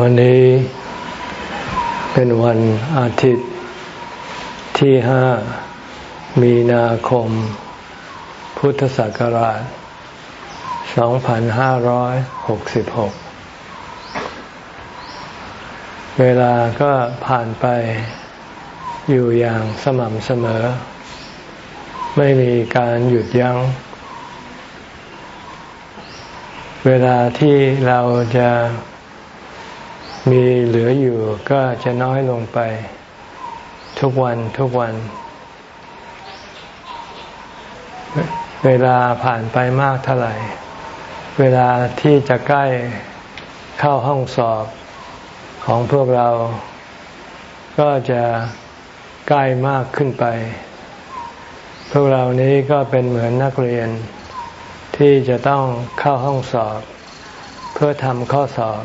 วันนี้เป็นวันอาทิตย์ที่ห้ามีนาคม พุทธศักราช 2566 เวลาก็ผ่านไปอยู่อย่างสม่ำเสมอ ไม่มีการหยุดยัง้ง เวลาที่เราจะ มีเหลืออยู่ก็จะน้อยลงไป ทุกวันทุกวัน เวลาผ่านไปมากเท่าไหร่ เวลาที่จะใกล้เข้าห้องสอบของพวกเรา ก็จะใกล้มากขึ้นไป พวกเรานี้ก็เป็นเหมือนนักเรียน ที่จะต้องเข้าห้องสอบ เพื่อทำข้อสอบ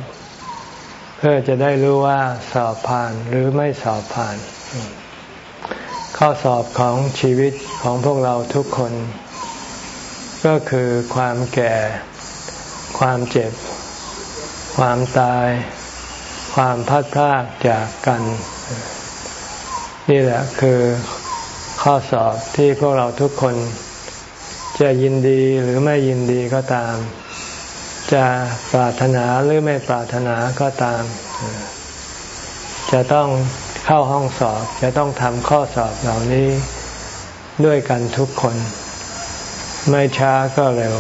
เพื่อจะได้รู้ว่าสอบผ่านหรือไม่สอบผ่าน ข้อสอบของชีวิตของพวกเราทุกคน ก็คือความแก่ ความเจ็บ ความตาย ความพัดพลากจากกัน นี่แหละคือข้อสอบที่พวกเราทุกคน จะยินดีหรือไม่ยินดีก็ตาม จะปรารถนาหรือไม่ปรารถนาก็ตาม จะต้องเข้าห้องสอบ จะต้องทำข้อสอบเหล่านี้ด้วยกันทุกคน ไม่ช้าก็เร็ว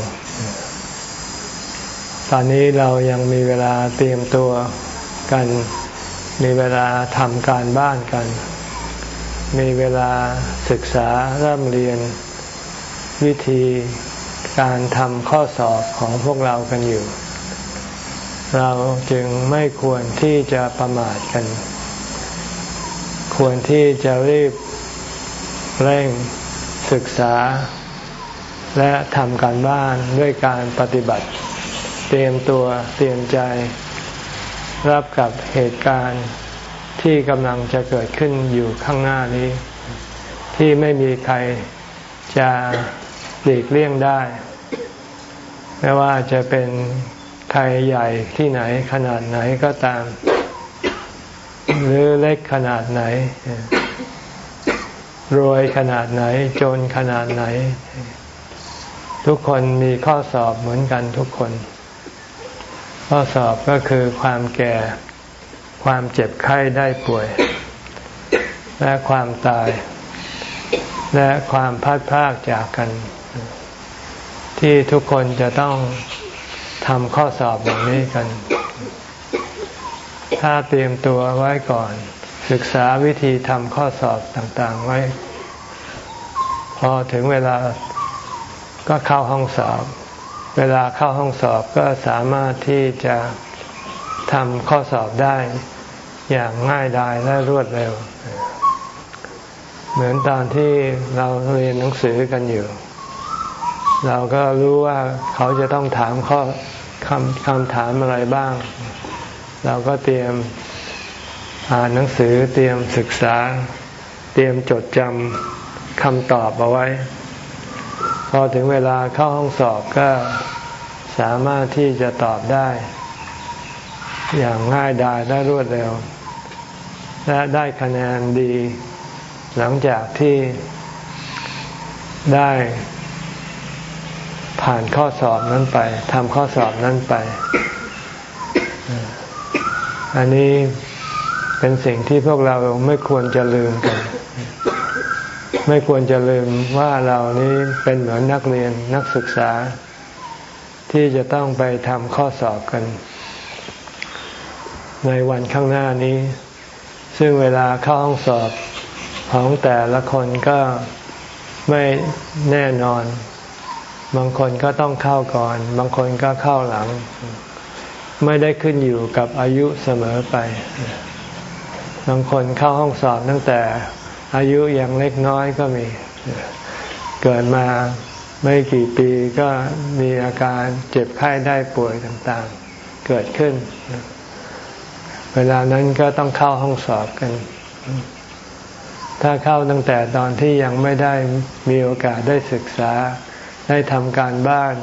ตอนนี้เรายังมีเวลาเตรียมตัวกัน มีเวลาทำการบ้านกัน มีเวลาศึกษาเริ่มเรียนวิธี การทำข้อสอบของพวกเรากันอยู่ เราจึงไม่ควรที่จะประมาทกัน ควรที่จะรีบเร่งศึกษา และทำการบ้านด้วยการปฏิบัติ เตรียมตัวเตรียมใจ รับกับเหตุการณ์ที่กำลังจะเกิดขึ้นอยู่ข้างหน้านี้ ที่ไม่มีใครจะ หลีกเลี่ยงได้ ไม่ว่าจะเป็นใครใหญ่ที่ไหนขนาดไหนก็ตาม หรือเล็กขนาดไหน รวยขนาดไหน จนขนาดไหน ทุกคนมีข้อสอบเหมือนกันทุกคน ข้อสอบก็คือความแก่ ความเจ็บไข้ได้ป่วย และความตาย และความพัดพากจากกัน ที่ทุกคนจะต้องทำข้อสอบอย่างนี้กัน ถ้าเตรียมตัวไว้ก่อน ศึกษาวิธีทำข้อสอบต่างๆไว้ พอถึงเวลาก็เข้าห้องสอบ เวลาเข้าห้องสอบก็สามารถที่จะทำข้อสอบได้อย่างง่ายดายและรวดเร็ว เหมือนตอนที่เราเรียนหนังสือกันอยู่ เราก็รู้ว่าเขาจะต้องถามข้อคำคำถามอะไรบ้าง เราก็เตรียมอ่านหนังสือเตรียมศึกษา เตรียมจดจำคำตอบเอาไว้ พอถึงเวลาเข้าห้องสอบก็สามารถที่จะตอบได้ อย่างง่ายดายและรวดเร็ว และได้คะแนนดี หลังจากที่ได้ ผ่านข้อสอบนั้นไปทำข้อสอบนั้นไป อันนี้เป็นสิ่งที่พวกเราไม่ควรจะลืมกัน ไม่ควรจะลืมว่าเรานี้เป็นเหมือนนักเรียนนักศึกษา ที่จะต้องไปทำข้อสอบกัน ในวันข้างหน้านี้ ซึ่งเวลาเข้าห้องสอบของแต่ละคนก็ไม่แน่นอน บางคนก็ต้องเข้าก่อน บางคนก็เข้าหลัง ไม่ได้ขึ้นอยู่กับอายุเสมอไป บางคนเข้าห้องสอบตั้งแต่อายุยังเล็กน้อยก็มี เกิดมาไม่กี่ปีก็มีอาการเจ็บไข้ได้ป่วยต่างๆ เกิดขึ้น เวลานั้นก็ต้องเข้าห้องสอบกัน ถ้าเข้าตั้งแต่ตอนที่ยังไม่ได้มีโอกาสได้ศึกษา ได้ทำการบ้าน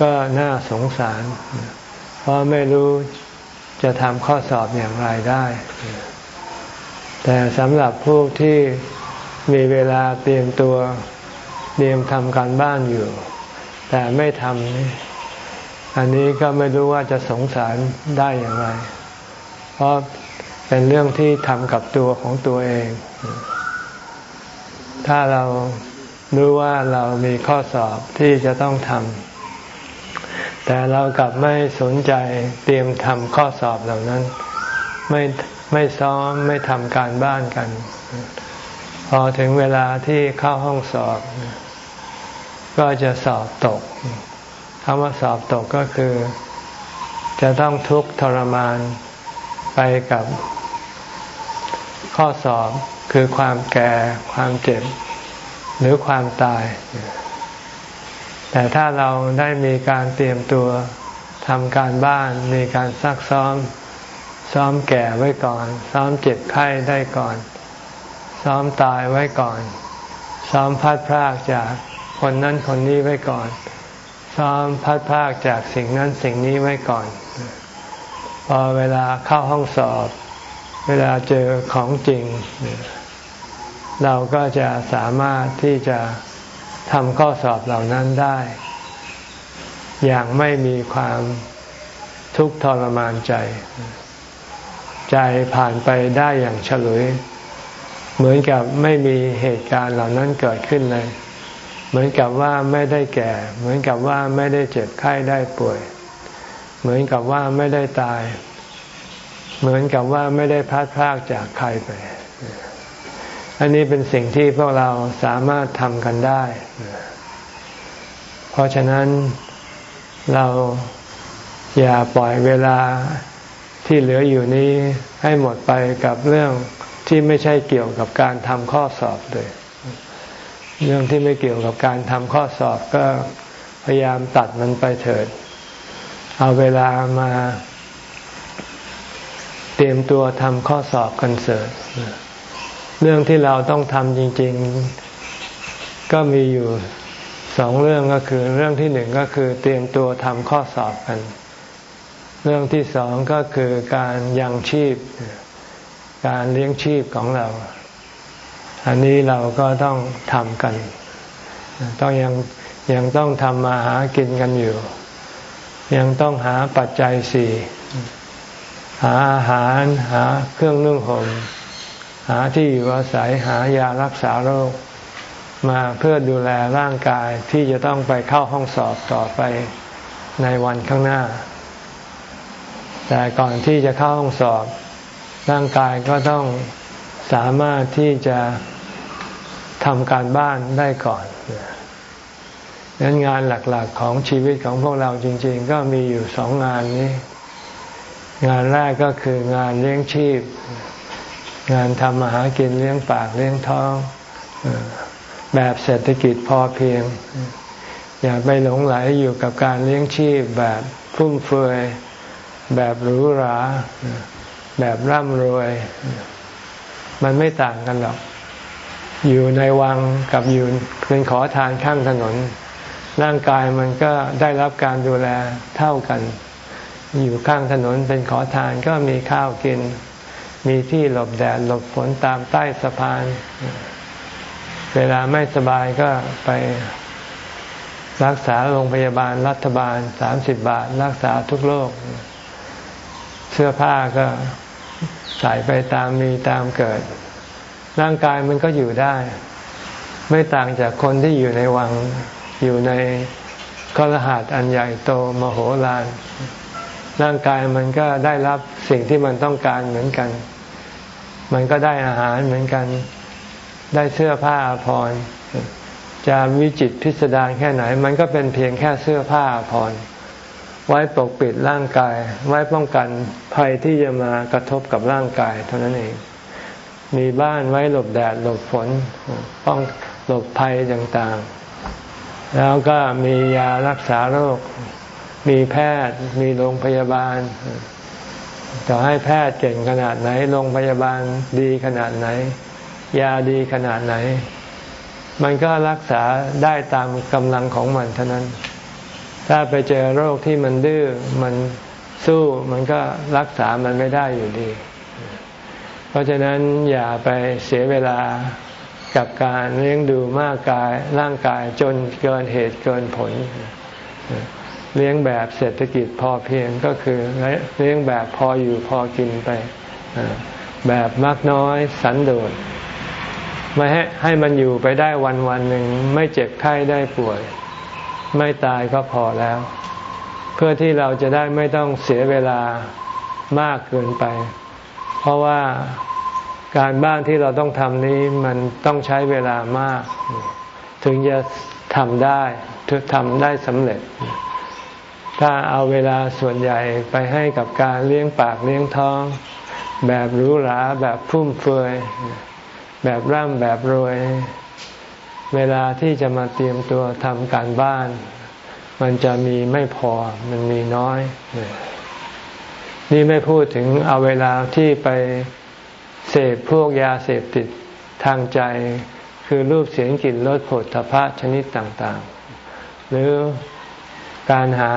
ก็น่าสงสาร เพราะไม่รู้จะทำข้อสอบอย่างไรได้ แต่สำหรับผู้ที่มีเวลาเตรียมตัวเตรียมทำการบ้านอยู่ แต่ไม่ทำอันนี้ก็ไม่รู้ว่าจะสงสารได้อย่างไร เพราะเป็นเรื่องที่ทำกับตัวของตัวเอง ถ้าเรา รู้ว่าเรามีข้อสอบที่จะต้องทำแต่เรากลับไม่สนใจเตรียมทำข้อสอบเหล่านั้น ไม่ไม่ซ้อมไม่ทำการบ้านกัน พอถึงเวลาที่เข้าห้องสอบ ก็จะสอบตกคำว่าสอบตกก็คือ จะต้องทุกข์ทรมานไปกับข้อสอบคือความแก่ความเจ็บ หรือความตาย แต่ถ้าเราได้มีการเตรียมตัวทำการบ้าน มีการซักซ้อม ซ้อมแก่ไว้ก่อน ซ้อมเจ็บไข้ได้ก่อน ซ้อมตายไว้ก่อน ซ้อมพัดพรากจากคนนั้นคนนี้ไว้ก่อน ซ้อมพัดพรากจากสิ่งนั้นสิ่งนี้ไว้ก่อน พอเวลาเข้าห้องสอบ เวลาเจอของจริง เราก็จะสามารถที่จะทำข้อสอบเหล่านั้นได้ อย่างไม่มีความทุกข์ทรมานใจ ใจผ่านไปได้อย่างฉลุย เหมือนกับไม่มีเหตุการณ์เหล่านั้นเกิดขึ้นเลย เหมือนกับว่าไม่ได้แก่ เหมือนกับว่าไม่ได้เจ็บไข้ได้ป่วย เหมือนกับว่าไม่ได้ตาย เหมือนกับว่าไม่ได้พัดพลากจากใครไป อันนี้เป็นสิ่งที่พวกเราสามารถทำกันได้ เพราะฉะนั้นเราอย่าปล่อยเวลาที่เหลืออยู่นี้ให้หมดไปกับเรื่องที่ไม่ใช่เกี่ยวกับการทำข้อสอบเลย เรื่องที่ไม่เกี่ยวกับการทำข้อสอบก็พยายามตัดมันไปเถิด เอาเวลามาเตรียมตัวทำข้อสอบกันเสิร์ต เรื่องที่เราต้องทำจริง ๆ ก็มีอยู่สองเรื่องก็คือ เรื่องที่หนึ่งก็คือเตรียมตัวทำข้อสอบกัน เรื่องที่สองก็คือการยังชีพ การเลี้ยงชีพของเรา อันนี้เราก็ต้องทำกัน ต้องยังยังต้องทำมาหากินกันอยู่ ยังต้องหาปัจจัยสี่หาอาหารหาเครื่องนึ่งห่ม หาที่อยู่อาศัยหายารักษาโรค มาเพื่อดูแลร่างกายที่จะต้องไปเข้าห้องสอบต่อไปในวันข้างหน้า แต่ก่อนที่จะเข้าห้องสอบ ร่างกายก็ต้องสามารถที่จะทำการบ้านได้ก่อนนั้นงานหลักๆของชีวิตของพวกเราจริง ๆ ก็มีอยู่สองงานนี้ งานแรกก็คืองานเลี้ยงชีพ งานทำมาหากินเลี้ยงปากเลี้ยงท้องแบบเศรษฐกิจพอเพียง อย่าไปหลงไหลอยู่กับการเลี้ยงชีพแบบฟุ่มเฟือยแบบหรูหราแบบร่ำรวย มันไม่ต่างกันหรอก อยู่ในวังกับอยู่เป็นขอทานข้างถนน ร่างกายมันก็ได้รับการดูแลเท่ากัน อยู่ข้างถนนเป็นขอทานก็มีข้าวกิน มีที่หลบแดดหลบฝนตามใต้สะพาน เวลาไม่สบายก็ไปรักษาโรงพยาบาลรัฐบาลสามสิบบาท รักษาทุกโรคเสื้อผ้าก็ใส่ไปตามมีตามเกิด ร่างกายมันก็อยู่ได้ ไม่ต่างจากคนที่อยู่ในวังอยู่ในกรหัสอันใหญ่โตมโหฬาร ร่างกายมันก็ได้รับสิ่งที่มันต้องการเหมือนกัน มันก็ได้อาหารเหมือนกัน ได้เสื้อผ้าพรจะวิจิตพิสดารแค่ไหน มันก็เป็นเพียงแค่เสื้อผ้าพรไว้ปกปิดร่างกาย ไว้ป้องกันภัยที่จะมากระทบกับร่างกาย เท่านั้นเอง มีบ้านไว้หลบแดดหลบฝน ป้องหลบภัยต่างๆ แล้วก็มียารักษาโรค มีแพทย์มีโรงพยาบาลต่อให้แพทย์เก่งขนาดไหนโรงพยาบาลดีขนาดไหน ยาดีขนาดไหน มันก็รักษาได้ตามกำลังของมันเท่านั้น ถ้าไปเจอโรคที่มันดื้อมันสู้มันก็รักษามันไม่ได้อยู่ดี เพราะฉะนั้นอย่าไปเสียเวลากับการเลี้ยงดูมากกายร่างกายจนเกินเหตุเกินผล เลี้ยงแบบเศรษฐกิจพอเพียงก็คือเลี้ยงแบบพออยู่พอกินไปแบบมากน้อยสันโดษไม่ให้ให้มันอยู่ไปได้วันวันหนึ่งไม่เจ็บไข้ได้ป่วย ไม่ตายก็พอแล้ว เพื่อที่เราจะได้ไม่ต้องเสียเวลามากเกินไป เพราะว่าการบ้านที่เราต้องทำนี้มันต้องใช้เวลามาก ถึงจะทำได้ถึงทำได้สำเร็จ ถ้าเอาเวลาส่วนใหญ่ไปให้กับการเลี้ยงปากเลี้ยงท้อง แบบหรูหราแบบฟุ่มเฟือย แบบร่ำแบบรวย เวลาที่จะมาเตรียมตัวทำการบ้าน มันจะมีไม่พอมันมีน้อย นี่ไม่พูดถึงเอาเวลาที่ไปเสพพวกยาเสพติดทางใจคือรูปเสียงกลิ่นรสผลทพะชนิดต่างๆ หรือ การหา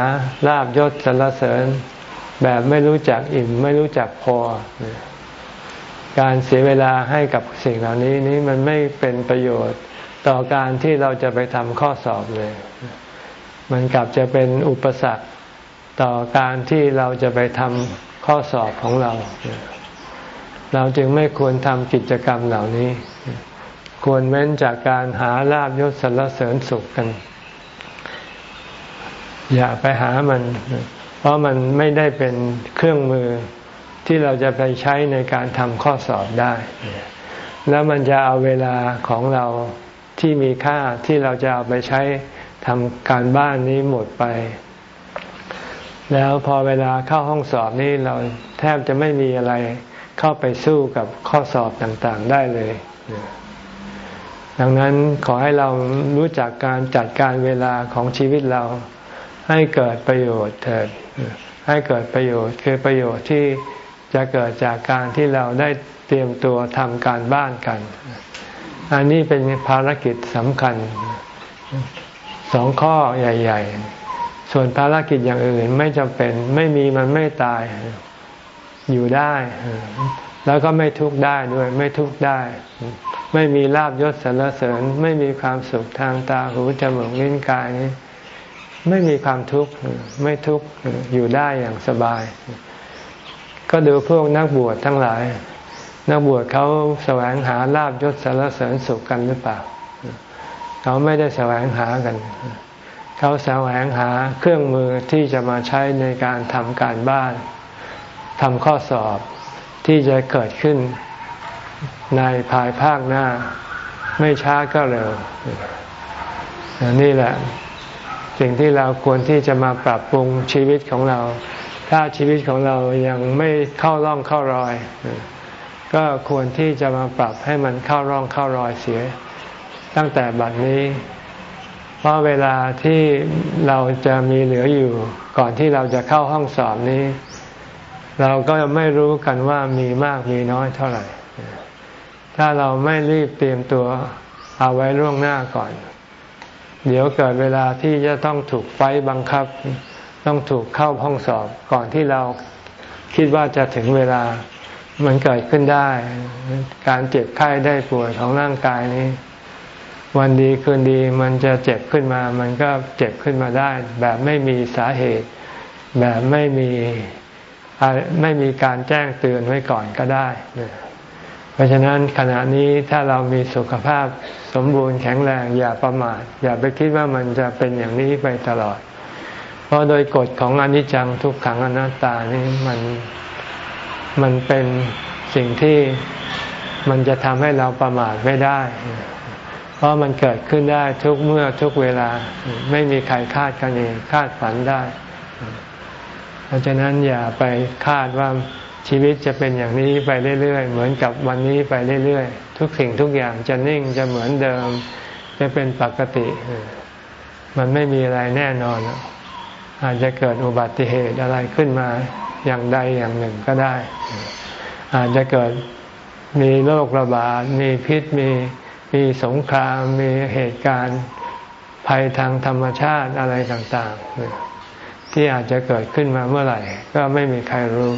ลาบยศสรรเสริญ แบบไม่รู้จักอิ่มไม่รู้จักพอ การเสียเวลาให้กับสิ่งเหล่านี้นี้มันไม่เป็นประโยชน์ต่อการที่เราจะไปทำข้อสอบเลย มันกลับจะเป็นอุปสรรคต่อการที่เราจะไปทำข้อสอบของเรา เราจึงไม่ควรทำกิจกรรมเหล่านี้ ควรเว้นจากการหาลาบยศสรรเสริญสุขกัน อย่าไปหามัน เพราะมันไม่ได้เป็นเครื่องมือที่เราจะไปใช้ในการทำข้อสอบได้ แล้วมันจะเอาเวลาของเราที่มีค่าที่เราจะเอาไปใช้ทำการบ้านนี้หมดไป แล้วพอเวลาเข้าห้องสอบนี้เราแทบจะไม่มีอะไรเข้าไปสู้กับข้อสอบต่างๆได้เลย ดังนั้นขอให้เรารู้จักการจัดการเวลาของชีวิตเรา ให้เกิดประโยชน์เถิดให้เกิดประโยชน์คือประโยชน์ที่จะเกิดจากการที่เราได้เตรียมตัวทำการบ้านกัน อันนี้เป็นภารกิจสำคัญสองข้อใหญ่ ๆ ส่วนภารกิจอย่างอื่นไม่จำเป็นไม่มีมันไม่ตายอยู่ได้ แล้วก็ไม่ทุกข์ได้ด้วยไม่ทุกข์ได้ ไม่มีลาบยศสรรเสริญ ไม่มีความสุขทางตาหูจมูกลิ้นกายนี้ ไม่มีความทุกข์ไม่ทุกข์อยู่ได้อย่างสบาย ก็ดูพวกนักบวชทั้งหลาย นักบวชเขาแสวงหาลาบยศสารเสริญสุขกันหรือเปล่า เขาไม่ได้แสวงหากัน เขาแสวงหาเครื่องมือที่จะมาใช้ในการทำการบ้านทำข้อสอบที่จะเกิดขึ้นในภายภาคหน้า ไม่ช้าก็เร็วนี่แหละ สิ่งที่เราควรที่จะมาปรับปรุงชีวิตของเรา ถ้าชีวิตของเรายังไม่เข้าร่องเข้ารอย ก็ควรที่จะมาปรับให้มันเข้าร่องเข้ารอยเสีย ตั้งแต่บัดนี้ เพราะเวลาที่เราจะมีเหลืออยู่ ก่อนที่เราจะเข้าห้องสอบนี้ เราก็ไม่รู้กันว่ามีมากมีน้อยเท่าไหร่ ถ้าเราไม่รีบเตรียมตัวเอาไว้ล่วงหน้าก่อน เดี๋ยวเกิดเวลาที่จะต้องถูกไฟบังคับ ต้องถูกเข้าห้องสอบก่อนที่เราคิดว่าจะถึงเวลามันเกิดขึ้นได้ การเจ็บไข้ได้ป่วยของร่างกายนี้ วันดีคืนดีมันจะเจ็บขึ้นมา มันก็เจ็บขึ้นมาได้ แบบไม่มีสาเหตุ แบบไม่มีไม่มีการแจ้งเตือนไว้ก่อนก็ได้ เพราะฉะนั้นขณะนี้ถ้าเรามีสุขภาพสมบูรณ์แข็งแรงอย่าประมาทอย่าไปคิดว่ามันจะเป็นอย่างนี้ไปตลอด เพราะโดยกฎของอนิจจังทุกขังอนัตตานี่มันมันเป็นสิ่งที่มันจะทำให้เราประมาทไม่ได้ เพราะมันเกิดขึ้นได้ทุกเมื่อทุกเวลาไม่มีใครคาดกันเองคาดฝันได้ เพราะฉะนั้นอย่าไปคาดว่า ชีวิตจะเป็นอย่างนี้ไปเรื่อยๆ เหมือนกับวันนี้ไปเรื่อยๆ ทุกสิ่งทุกอย่างจะนิ่งจะเหมือนเดิม จะเป็นปกติ มันไม่มีอะไรแน่นอน อาจจะเกิดอุบัติเหตุอะไรขึ้นมาอย่างใดอย่างหนึ่งก็ได้ อาจจะเกิดมีโรคระบาด มีพิษ มีมีสงคราม มีเหตุการณ์ภัยทางธรรมชาติอะไรต่าง ๆ ที่อาจจะเกิดขึ้นมาเมื่อไหร่ ก็ไม่มีใครรู้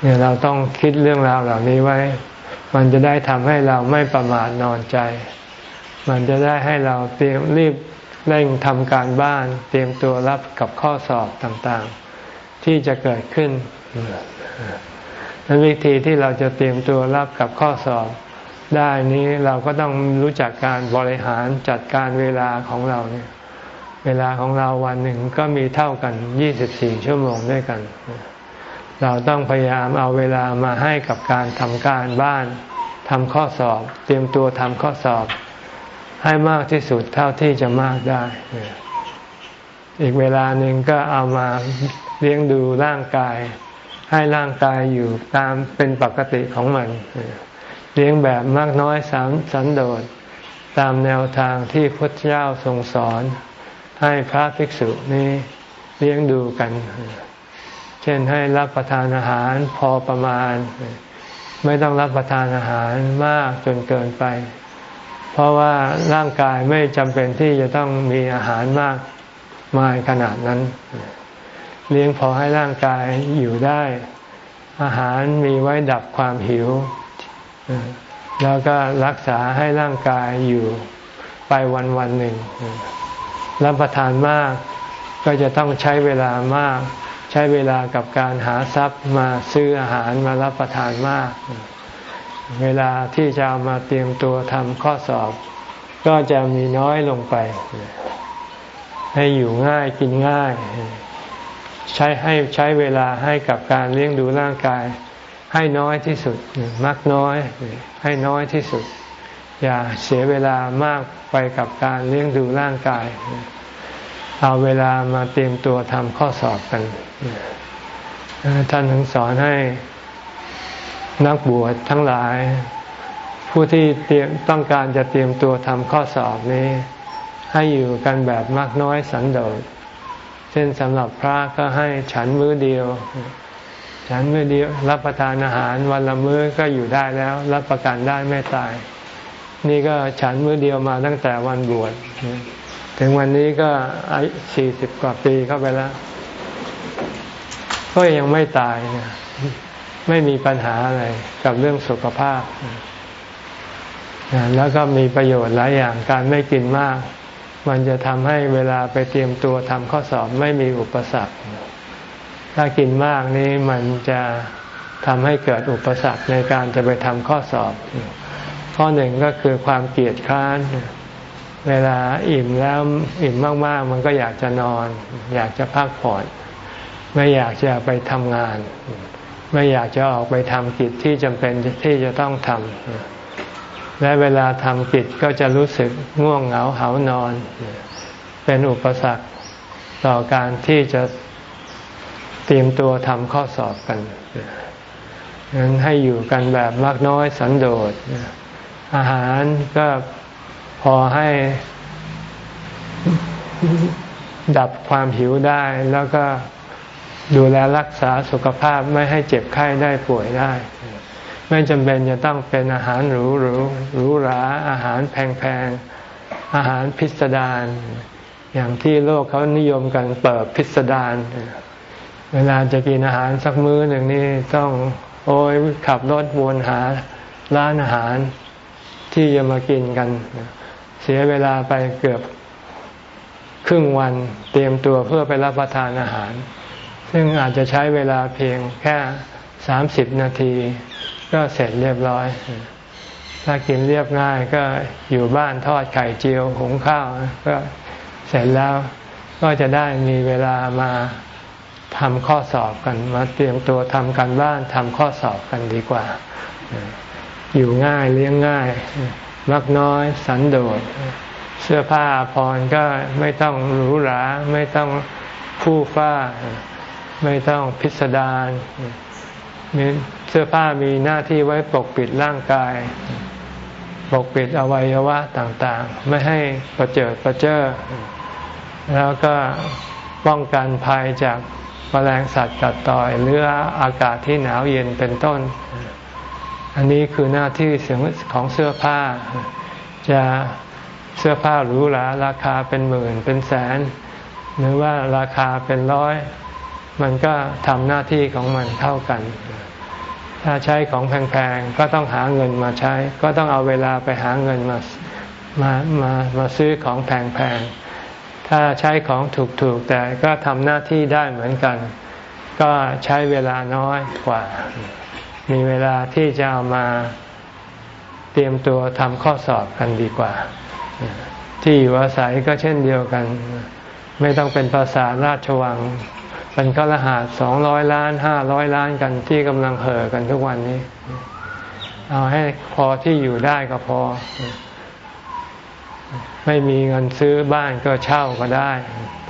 เนี่ยเราต้องคิดเรื่องราวเหล่านี้ไว้ มันจะได้ทำให้เราไม่ประมาทนอนใจ มันจะได้ให้เราเตรียมรีบเร่งทำการบ้าน เตรียมตัวรับกับข้อสอบต่างๆ ที่จะเกิดขึ้นนั้นวิธีที่เราจะเตรียมตัวรับกับข้อสอบ ได้นี้เราก็ต้องรู้จักการบริหารจัดการเวลาของเราเนี่ย เวลาของเราวันหนึ่งก็มีเท่ากัน 24 ชั่วโมงด้วยกัน เราต้องพยายามเอาเวลามาให้กับการทำการบ้านทำข้อสอบ เตรียมตัวทำข้อสอบ ให้มากที่สุดเท่าที่จะมากได้ อีกเวลาหนึ่งก็เอามาเลี้ยงดูร่างกาย ให้ร่างกายอยู่ตามเป็นปกติของมัน เลี้ยงแบบมากน้อยสามสันโดษตามแนวทางที่พระเจ้าทรงสอน ให้พระภิกษุนี้เลี้ยงดูกันเช่นให้รับประทานอาหารพอประมาณ ไม่ต้องรับประทานอาหารมากจนเกินไป เพราะว่าร่างกายไม่จำเป็นที่จะต้องมีอาหารมากมายขนาดนั้น เลี้ยงพอให้ร่างกายอยู่ได้ อาหารมีไว้ดับความหิว แล้วก็รักษาให้ร่างกายอยู่ไปวันวันหนึ่ง รับประทานมากก็จะต้องใช้เวลามาก ใช้เวลากับการหาทรัพย์มาซื้ออาหารมารับประทานมาก เวลาที่จะามาเตรียมตัวทำข้อสอบ ก็จะมีน้อยลงไป ให้อยู่ง่ายกินง่าย ใช้ให้ใช้เวลาให้กับการเลี้ยงดูร่างกาย ให้น้อยที่สุดมักน้อย ให้น้อยที่สุด อย่าเสียเวลามากไปกับการเลี้ยงดูร่างกาย เอาเวลามาเตรียมตัวทำข้อสอบกัน ท่านถึงสอนให้นักบวชทั้งหลาย ผู้ที่เตรียมต้องการจะเตรียมตัวทำข้อสอบนี้ ให้อยู่กันแบบมากน้อยสันโดษเช่นสำหรับพระก็ให้ฉันมื้อเดียว ฉันมื่อเดียวรับประทานอาหารวันละมื้อก็อยู่ได้แล้ว รับประกันได้ไม่ตาย นี่ก็ฉันมื้อเดียวมาตั้งแต่วันบวช ถึงวันนี้ก็อายุสี่สิบกว่าปีเข้าไปแล้ว ก็ยังไม่ตายเนี่ยไม่มีปัญหาอะไรกับเรื่องสุขภาพ แล้วก็มีประโยชน์หลายอย่างการไม่กินมาก มันจะทำให้เวลาไปเตรียมตัวทำข้อสอบไม่มีอุปสรรค ถ้ากินมากนี้มันจะทำให้เกิดอุปสรรคในการจะไปทำข้อสอบ ข้อหนึ่งก็คือความเกียดคร้าน เวลาอิ่มแล้วอิ่มมากๆ มันก็อยากจะนอน อยากจะพักผ่อน ไม่อยากจะไปทำงาน ไม่อยากจะออกไปทำกิจที่จำเป็นที่จะต้องทำและเวลาทำกิจก็จะรู้สึกง่วงเหงาเหานอน เป็นอุปสรรคต่อการที่จะเตรียมตัวทำข้อสอบกันนั้นให้อยู่กันแบบมากน้อยสันโดษอาหารก็ พอให้ดับความหิวได้แล้วก็ดูแลรักษาสุขภาพไม่ให้เจ็บไข้ได้ป่วยได้ ไม่จำเป็นจะต้องเป็นอาหารหรูหรูหรูหราอาหารแพงๆ อาหารพิสดารอย่างที่โลกเขานิยมกันเปิดพิสดารเวลาจะกินอาหารสักมื้อหนึ่งนี่ต้องโอ้ยขับรถวนหาร้านอาหารที่จะมากินกันเสียเวลาไปเกือบครึ่งวันเตรียมตัวเพื่อไปรับประทานอาหาร ซึ่งอาจจะใช้เวลาเพียงแค่สามสิบนาที ก็เสร็จเรียบร้อย ถ้ากินเรียบง่ายก็อยู่บ้านทอดไข่เจียวหุงข้าวก็เสร็จแล้วก็จะได้มีเวลามาทำข้อสอบกันมาเตรียมตัวทำการบ้านทำข้อสอบกันดีกว่า อยู่ง่ายเลี้ยงง่าย มักน้อยสันโดษ เสื้อผ้าพรก็ไม่ต้องหรูหรา ไม่ต้องคู่ฟ้า ไม่ต้องพิสดารเสื้อผ้ามีหน้าที่ไว้ปกปิดร่างกาย ปกปิดอวัยวะต่างๆ ไม่ให้ประเจิดประเจ้อแล้วก็ป้องกันภัยจากแมลงสัตว์กัดต่อยหรืออากาศที่หนาวเย็นเป็นต้น อันนี้คือหน้าที่ของเสื้อผ้า จะเสื้อผ้าหรูหราราคาเป็นหมื่นเป็นแสน หรือว่าราคาเป็นร้อย มันก็ทำหน้าที่ของมันเท่ากัน ถ้าใช้ของแพงๆก็ต้องหาเงินมาใช้ ก็ต้องเอาเวลาไปหาเงินมามามามาซื้อของแพงๆ ถ้าใช้ของถูกๆ แต่ก็ทำหน้าที่ได้เหมือนกัน ก็ใช้เวลาน้อยกว่า มีเวลาที่จะเอามาเตรียมตัวทำข้อสอบกันดีกว่า ที่อยู่อาศัยก็เช่นเดียวกัน ไม่ต้องเป็นภาษาราชวัง เป็นก็รหัสสองร้อยล้านห้าร้อยล้านกันที่กำลังเห่อกันทุกวันนี้ เอาให้พอที่อยู่ได้ก็พอ ไม่มีเงินซื้อบ้านก็เช่าก็ได้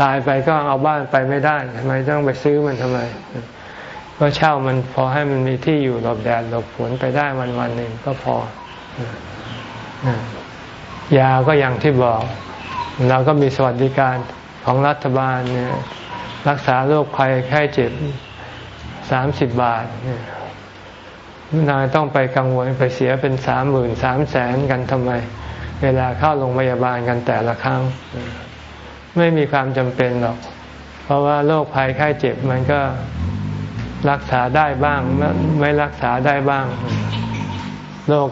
ตายไปก็เอาบ้านไปไม่ได้ทำไมต้องไปซื้อมันทำไม ก็เช่ามันพอให้มันมีที่อยู่หลบแดดหลบฝนไปได้วันวันหนึ่งก็พอ ยาก็อย่างที่บอก เราก็มีสวัสดิการของรัฐบาลเนี่ยรักษาโรคภัยไข้เจ็บสามสิบบาทเนี่ยนายต้องไปกังวลไปเสียเป็นสามหมื่นสามแสนกันทำไม เวลาเข้าโรงพยาบาลกันแต่ละครั้ง ไม่มีความจำเป็นหรอก เพราะว่าโรคภัยไข้เจ็บมันก็ รักษาได้บ้าง ไม่รักษาได้บ้าง โรค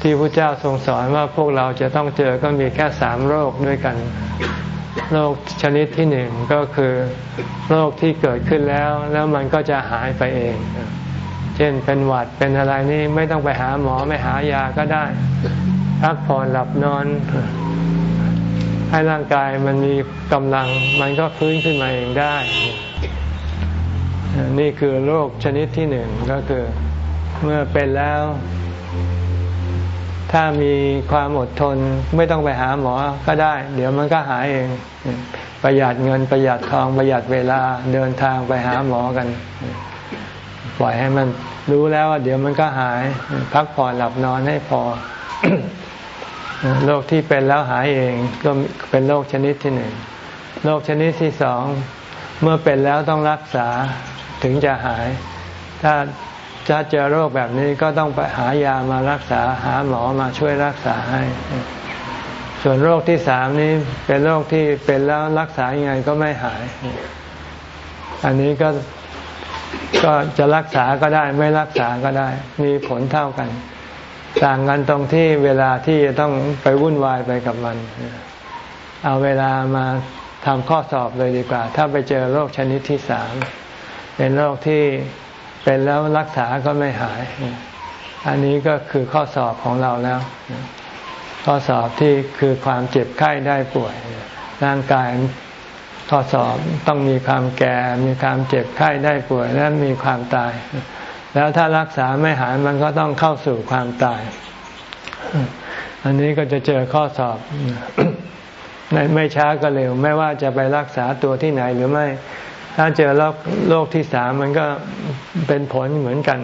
ที่พระเจ้าทรงสอนว่าพวกเราจะต้องเจอก็มีแค่สามโรคด้วยกัน โรคชนิดที่หนึ่งก็คือโรคที่เกิดขึ้นแล้ว แล้วมันก็จะหายไปเอง เช่นเป็นหวัดเป็นอะไรนี่ไม่ต้องไปหาหมอไม่หายาก็ได้พักผ่อนหลับนอน ให้ร่างกายมันมีกำลังมันก็ฟื้นขึ้นมาเองได้ นี่คือโรคชนิดที่หนึ่งก็คือเมื่อเป็นแล้ว ถ้ามีความอดทนไม่ต้องไปหาหมอก็ได้ เดี๋ยวมันก็หายเอง ประหยัดเงินประหยัดทองประหยัดเวลาเดินทางไปหาหมอกัน ปล่อยให้มันรู้แล้วว่าเดี๋ยวมันก็หาย พักผ่อนหลับนอนให้พอโรคที่เป็นแล้วหายเองก็เป็นโรคชนิดที่หนึ่งโรคชนิดที่สองเมื่อเป็นแล้วต้องรักษา ถึงจะหาย ถ้าถ้าเจอโรคแบบนี้ก็ต้องไปหายามารักษาหาหมอมาช่วยรักษาให้ ส่วนโรคที่สามนี้เป็นโรคที่เป็นแล้วรักษายังไงก็ไม่หาย อันนี้ก็ก็จะรักษาก็ได้ไม่รักษาก็ได้ มีผลเท่ากัน ต่างกันตรงที่เวลาที่จะต้องไปวุ่นวายไปกับมัน เอาเวลามาทำข้อสอบเลยดีกว่า ถ้าไปเจอโรคชนิดที่สาม เป็นโรคที่เป็นแล้วรักษาก็ไม่หาย อันนี้ก็คือข้อสอบของเราแล้ว ข้อสอบที่คือความเจ็บไข้ได้ป่วย ร่างกายข้อสอบต้องมีความแก่ มีความเจ็บไข้ได้ป่วย และมีความตาย แล้วถ้ารักษาไม่หายมันก็ต้องเข้าสู่ความตาย อันนี้ก็จะเจอข้อสอบในไม่ช้าก็เร็ว ไม่ว่าจะไปรักษาตัวที่ไหนหรือไม่ ถ้าเจอโรคโรคที่สามมันก็เป็นผลเหมือนกัน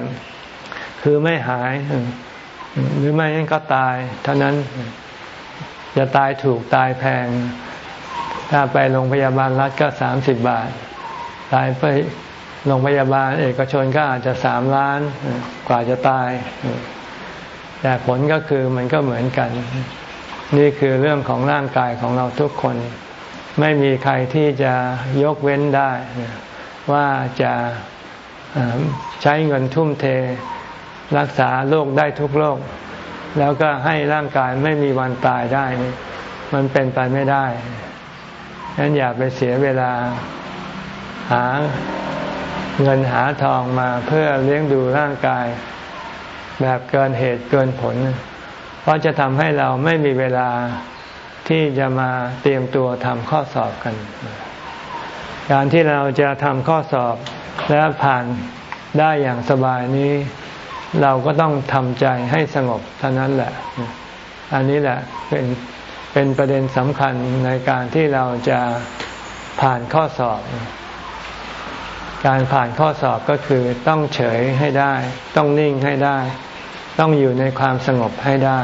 คือไม่หาย หรือไม่งั้นก็ตาย เท่านั้นจะตายถูกตายแพง ถ้าไปโรงพยาบาลรัฐก็สามสิบบาท ตายไปโรงพยาบาลเอกชนก็อาจจะสามล้านกว่าจะตาย แต่ผลก็คือมันก็เหมือนกัน นี่คือเรื่องของร่างกายของเราทุกคน ไม่มีใครที่จะยกเว้นได้ว่าจะใช้เงินทุ่มเท รักษาโรคได้ทุกโรคแล้วก็ให้ร่างกายไม่มีวันตายได้ มันเป็นไปไม่ได้ฉะนั้นอย่าไปเสียเวลาหาเงินหาทองมาเพื่อเลี้ยงดูร่างกาย แบบเกินเหตุเกินผล เพราะจะทำให้เราไม่มีเวลา ที่จะมาเตรียมตัวทำข้อสอบกัน การที่เราจะทำข้อสอบและผ่านได้อย่างสบายนี้ เราก็ต้องทำใจให้สงบเท่านั้นแหละ อันนี้แหละเป็นเป็นประเด็นสำคัญในการที่เราจะผ่านข้อสอบ การผ่านข้อสอบก็คือต้องเฉยให้ได้ ต้องนิ่งให้ได้ ต้องอยู่ในความสงบให้ได้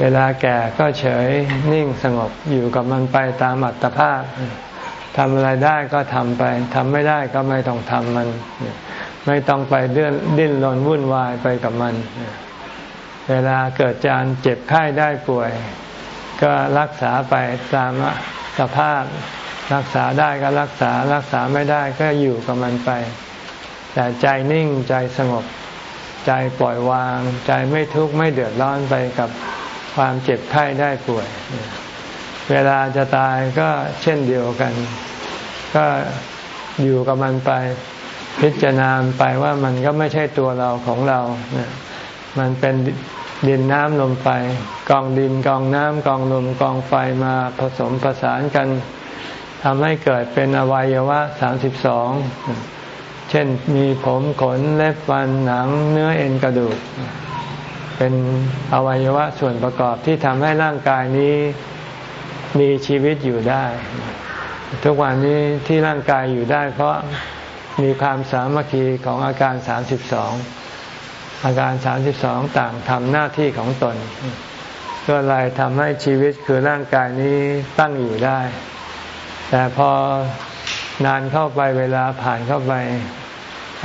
เวลาแก่ก็เฉยนิ่งสงบอยู่กับมันไปตามอัตภาพทำอะไรได้ก็ทำไปทำไม่ได้ก็ไม่ต้องทำมัน ไม่ต้องไปเดือนดิ้นรนวุ่นวายไปกับมัน เวลาเกิดจานเจ็บไข้ได้ป่วย ก็รักษาไปตามสภาพ รักษาได้ก็รักษารักษาไม่ได้ก็อยู่กับมันไป แต่ใจนิ่งใจสงบ ใจปล่อยวาง ใจไม่ทุกข์ไม่เดือดร้อนไปกับ ความเจ็บไข้ได้ป่วย เวลาจะตายก็เช่นเดียวกัน ก็อยู่กับมันไป พิจารณาไปว่ามันก็ไม่ใช่ตัวเราของเราเนี่ยมันเป็นดินน้ำลมไฟกองดินกองน้ำกองลมกองไฟมาผสมผสานกันทำให้เกิดเป็นอวัยวะสามสิบสองเช่นมีผมขนเล็บฟันหนังเนื้อเอ็นกระดูก เป็นอวัยวะส่วนประกอบที่ทำให้ร่างกายนี้มีชีวิตอยู่ได้ ทุกวันนี้ที่ร่างกายอยู่ได้ เพราะมีความสามัคคีของอาการสามสิบสองอาการสามสิบสองต่างทำหน้าที่ของตน ก็เลยทำให้ชีวิตคือร่างกายนี้ตั้งอยู่ได้ แต่พอนานเข้าไปเวลาผ่านเข้าไป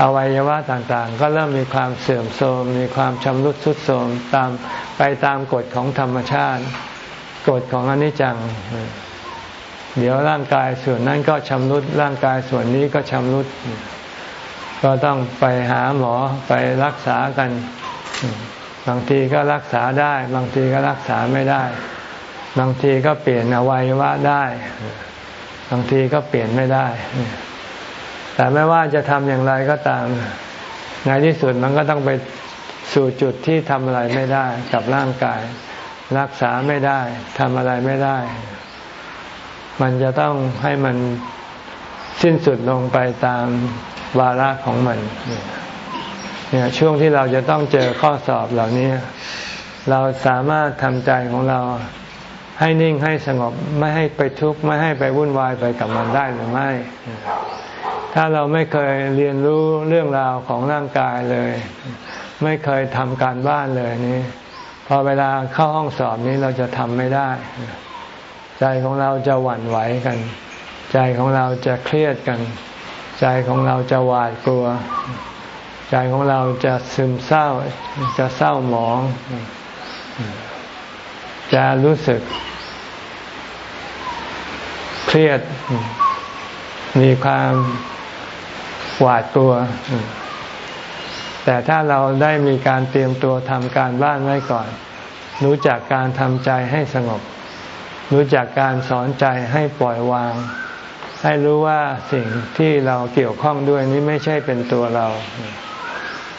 อวัยวะต่างๆ ก็เริ่มมีความเสื่อมโทรมมีความชำรุดทรุดโทรมตามไปตามกฎของธรรมชาติ กฎของอนิจจัง เดี๋ยวร่างกายส่วนนั้นก็ชำรุดร่างกายส่วนนี้ก็ชำรุด ก็ต้องไปหาหมอไปรักษากัน บางทีก็รักษาได้ บางทีก็รักษาไม่ได้ บางทีก็เปลี่ยนอวัยวะได้ บางทีก็เปลี่ยนไม่ได้ แต่ไม่ว่าจะทำอย่างไรก็ตามในที่สุดมันก็ต้องไปสู่จุดที่ทำอะไรไม่ได้กับร่างกาย รักษาไม่ได้ทำอะไรไม่ได้ มันจะต้องให้มันสิ้นสุดลงไปตามวาระของมันเนี่ยช่วงที่เราจะต้องเจอข้อสอบเหล่านี้ เราสามารถทำใจของเราให้นิ่งให้สงบไม่ให้ไปทุกข์ไม่ให้ไปวุ่นวายไปกับมันได้หรือไม่ ถ้าเราไม่เคยเรียนรู้เรื่องราวของร่างกายเลย ไม่เคยทำการบ้านเลยนี่พอเวลาเข้าห้องสอบนี้เราจะทำไม่ได้ ใจของเราจะหวั่นไหวกัน ใจของเราจะเครียดกัน ใจของเราจะหวาดกลัว ใจของเราจะซึมเศร้า จะเศร้าหมอง จะรู้สึกเครียดมีความ หวาดกลัว แต่ถ้าเราได้มีการเตรียมตัวทำการบ้านไว้ก่อน รู้จักการทำใจให้สงบ รู้จักการสอนใจให้ปล่อยวาง ให้รู้ว่าสิ่งที่เราเกี่ยวข้องด้วยนี้ไม่ใช่เป็นตัวเรา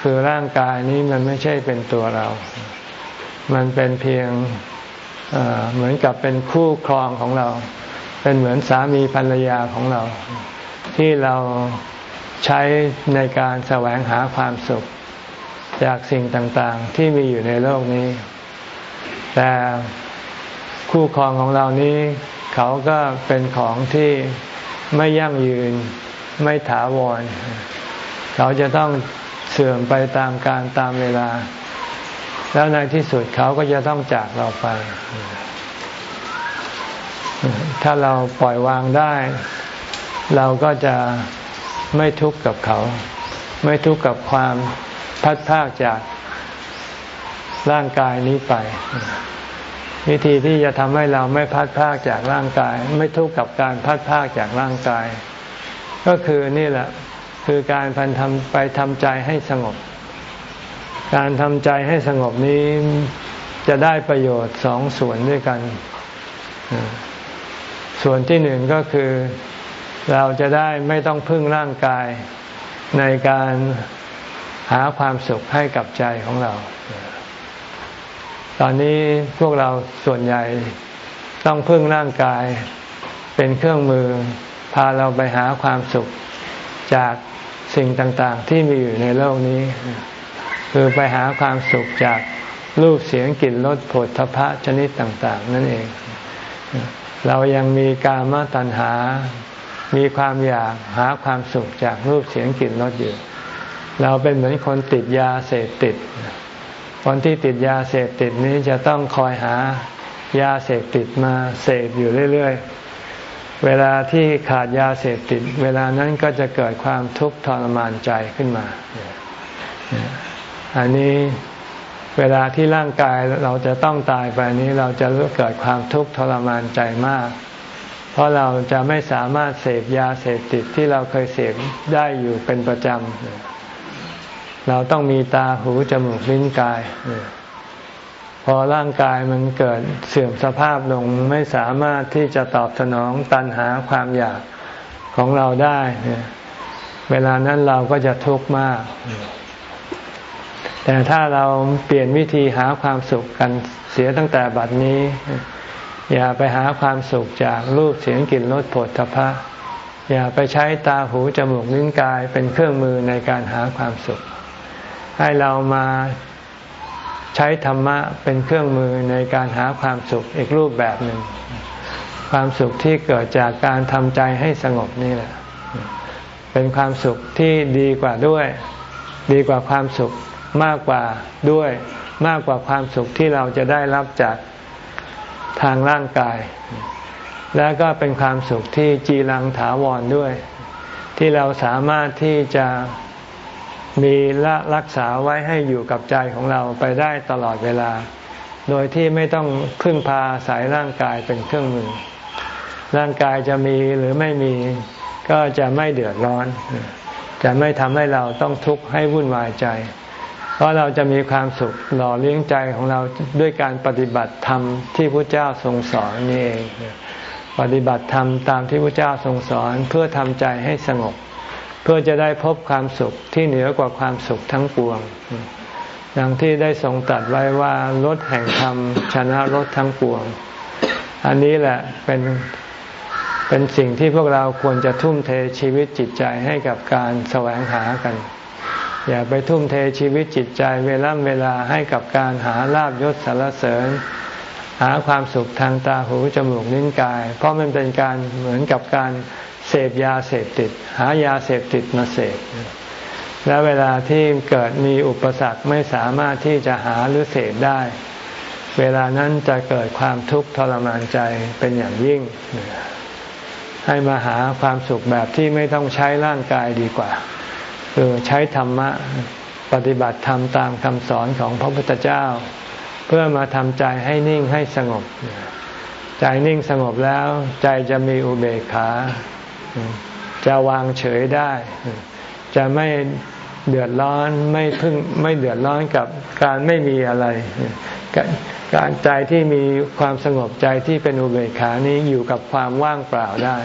คือร่างกายนี้มันไม่ใช่เป็นตัวเรา มันเป็นเพียงเหมือนกับเป็นคู่ครองของเรา เป็นเหมือนสามีภรรยาของเรา ที่เรา ใช้ในการแสวงหาความสุข จากสิ่งต่างๆ ที่มีอยู่ในโลกนี้ แต่คู่ครองของเรานี้ เขาก็เป็นของที่ไม่ยั่งยืนไม่ถาวร เขาจะต้องเสื่อมไปตามการตามเวลา แล้วในที่สุดเขาก็จะต้องจากเราไป ถ้าเราปล่อยวางได้ เราก็จะ ไม่ทุกข์กับเขา ไม่ทุกข์กับความพัดพากจากร่างกายนี้ไป วิธีที่จะทำให้เราไม่พัดพากจากร่างกาย ไม่ทุกข์กับการพัดพากจากร่างกาย ก็คือนี่แหละคือการพันทำไปทำใจให้สงบ การทำใจให้สงบนี้จะได้ประโยชน์สองส่วนด้วยกัน ส่วนที่หนึ่งก็คือ เราจะได้ไม่ต้องพึ่งร่างกายในการหาความสุขให้กับใจของเรา ตอนนี้พวกเราส่วนใหญ่ต้องพึ่งร่างกายเป็นเครื่องมือ พาเราไปหาความสุขจากสิ่งต่างๆ ที่มีอยู่ในโลกนี้ คือไปหาความสุขจากรูปเสียงกลิ่นรสผลทพะชนิดต่าง ๆ นั่นเอง เรายังมีกามตัณหา มีความอยากหาความสุขจากรูปเสียงกลิ่นรสอยู่ เราเป็นเหมือนคนติดยาเสพติด คนที่ติดยาเสพติดนี้จะต้องคอยหายาเสพติดมาเสพอยู่เรื่อย ๆ เวลาที่ขาดยาเสพติด เวลานั้นก็จะเกิดความทุกข์ทรมานใจขึ้นมา อันนี้เวลาที่ร่างกายเราจะต้องตายไปนี้เราจะเกิดความทุกข์ทรมานใจมาก ราะเราจะไม่สามารถเสพยาเสพติดที่เราเคยเสพได้อยู่เป็นประจำ เราต้องมีตาหูจมูกลิ้นกาย พอร่างกายมันเกิดเสื่อมสภาพลงไม่สามารถที่จะตอบสนองตันหาความอยากของเราได้ เวลานั้นเราก็จะทุกข์มาก แต่ถ้าเราเปลี่ยนวิธีหาความสุขกันเสียตั้งแต่บัดนี้ อย่าไปหาความสุขจากรูปเสียงกลิ่นรสผลทพะ อย่าไปใช้ตาหูจมูกลิ้นกายเป็นเครื่องมือในการหาความสุข ให้เรามาใช้ธรรมะเป็นเครื่องมือในการหาความสุขอีกรูปแบบหนึ่ง ความสุขที่เกิดจากการทำใจให้สงบนี่แหละ เป็นความสุขที่ดีกว่าด้วย ดีกว่าความสุขมากกว่าด้วย มากกว่าความสุขที่เราจะได้รับจาก ทางร่างกาย และก็เป็นความสุขที่จีรังถาวรด้วย ที่เราสามารถที่จะมีละรักษาไว้ให้อยู่กับใจของเราไปได้ตลอดเวลา โดยที่ไม่ต้องพึ่งพาสายร่างกายเป็นเครื่องมือ ร่างกายจะมีหรือไม่มีก็จะไม่เดือดร้อน จะไม่ทำให้เราต้องทุกข์ให้วุ่นวายใจ เพราะเราจะมีความสุขหล่อเลี้ยงใจของเราด้วยการปฏิบัติธรรมที่พระเจ้าทรงสอนนี่เอง ปฏิบัติธรรมตามที่พระเจ้าทรงสอนเพื่อทำใจให้สงบ เพื่อจะได้พบความสุขที่เหนือกว่าความสุขทั้งปวงดังที่ได้ทรงตรัสไว้ว่ารถแห่งธรรมชนะรถทั้งปวง อันนี้แหละเป็นเป็นสิ่งที่พวกเราควรจะทุ่มเทชีวิตจิตใจให้กับการแสวงหากัน อย่าไปทุ่มเทชีวิตจิตใจเวลาเวลาให้กับการหาลาบยศสารเสริญ หาความสุขทางตาหูจมูกลิ้นกาย เพราะมันเป็นการเหมือนกับการเสพยาเสพติด หายาเสพติดมาเสพและเวลาที่เกิดมีอุปสรรคไม่สามารถที่จะหาหรือเสพได้ เวลานั้นจะเกิดความทุกข์ทรมานใจเป็นอย่างยิ่ง ให้มาหาความสุขแบบที่ไม่ต้องใช้ร่างกายดีกว่า คือใช้ธรรมะปฏิบัติธรรมตามคำสอนของพระพุทธเจ้า เพื่อมาทำใจให้นิ่งให้สงบ ใจนิ่งสงบแล้ว ใจจะมีอุเบกขา จะวางเฉยได้ จะไม่เดือดร้อนไม่พึ่งไม่เดือดร้อนกับการไม่มีอะไร การใจที่มีความสงบใจที่เป็นอุเบกขานี้อยู่กับความว่างเปล่าได้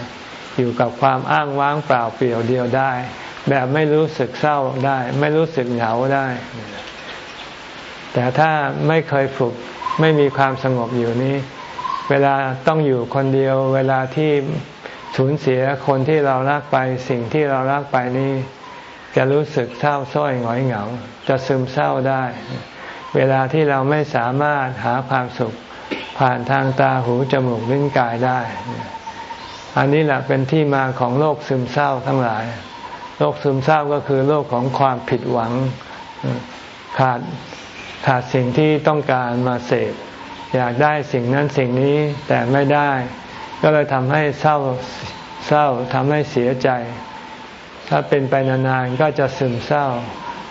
อยู่กับความอ้างว้างเปล่าเปลี่ยวเดียวได้ แบบไม่รู้สึกเศร้าได้ ไม่รู้สึกเหงาได้ แต่ถ้าไม่เคยฝึกไม่มีความสงบอยู่นี้ เวลาต้องอยู่คนเดียว เวลาที่สูญเสียคนที่เรารักไปสิ่งที่เรารักไปนี้จะรู้สึกเศร้าส้อยหงอยเหงา จะซึมเศร้าได้ เวลาที่เราไม่สามารถหาความสุขผ่านทางตาหูจมูกลิ้นกายได้ อันนี้แหละเป็นที่มาของโรคซึมเศร้าทั้งหลาย โรคซึมเศร้าก็คือโรคของความผิดหวังขาดขาดสิ่งที่ต้องการมาเสพอยากได้สิ่งนั้นสิ่งนี้แต่ไม่ได้ ก็เลยทำให้เศร้าเศร้าทำให้เสียใจ ถ้าเป็นไปนานๆก็จะซึมเศร้า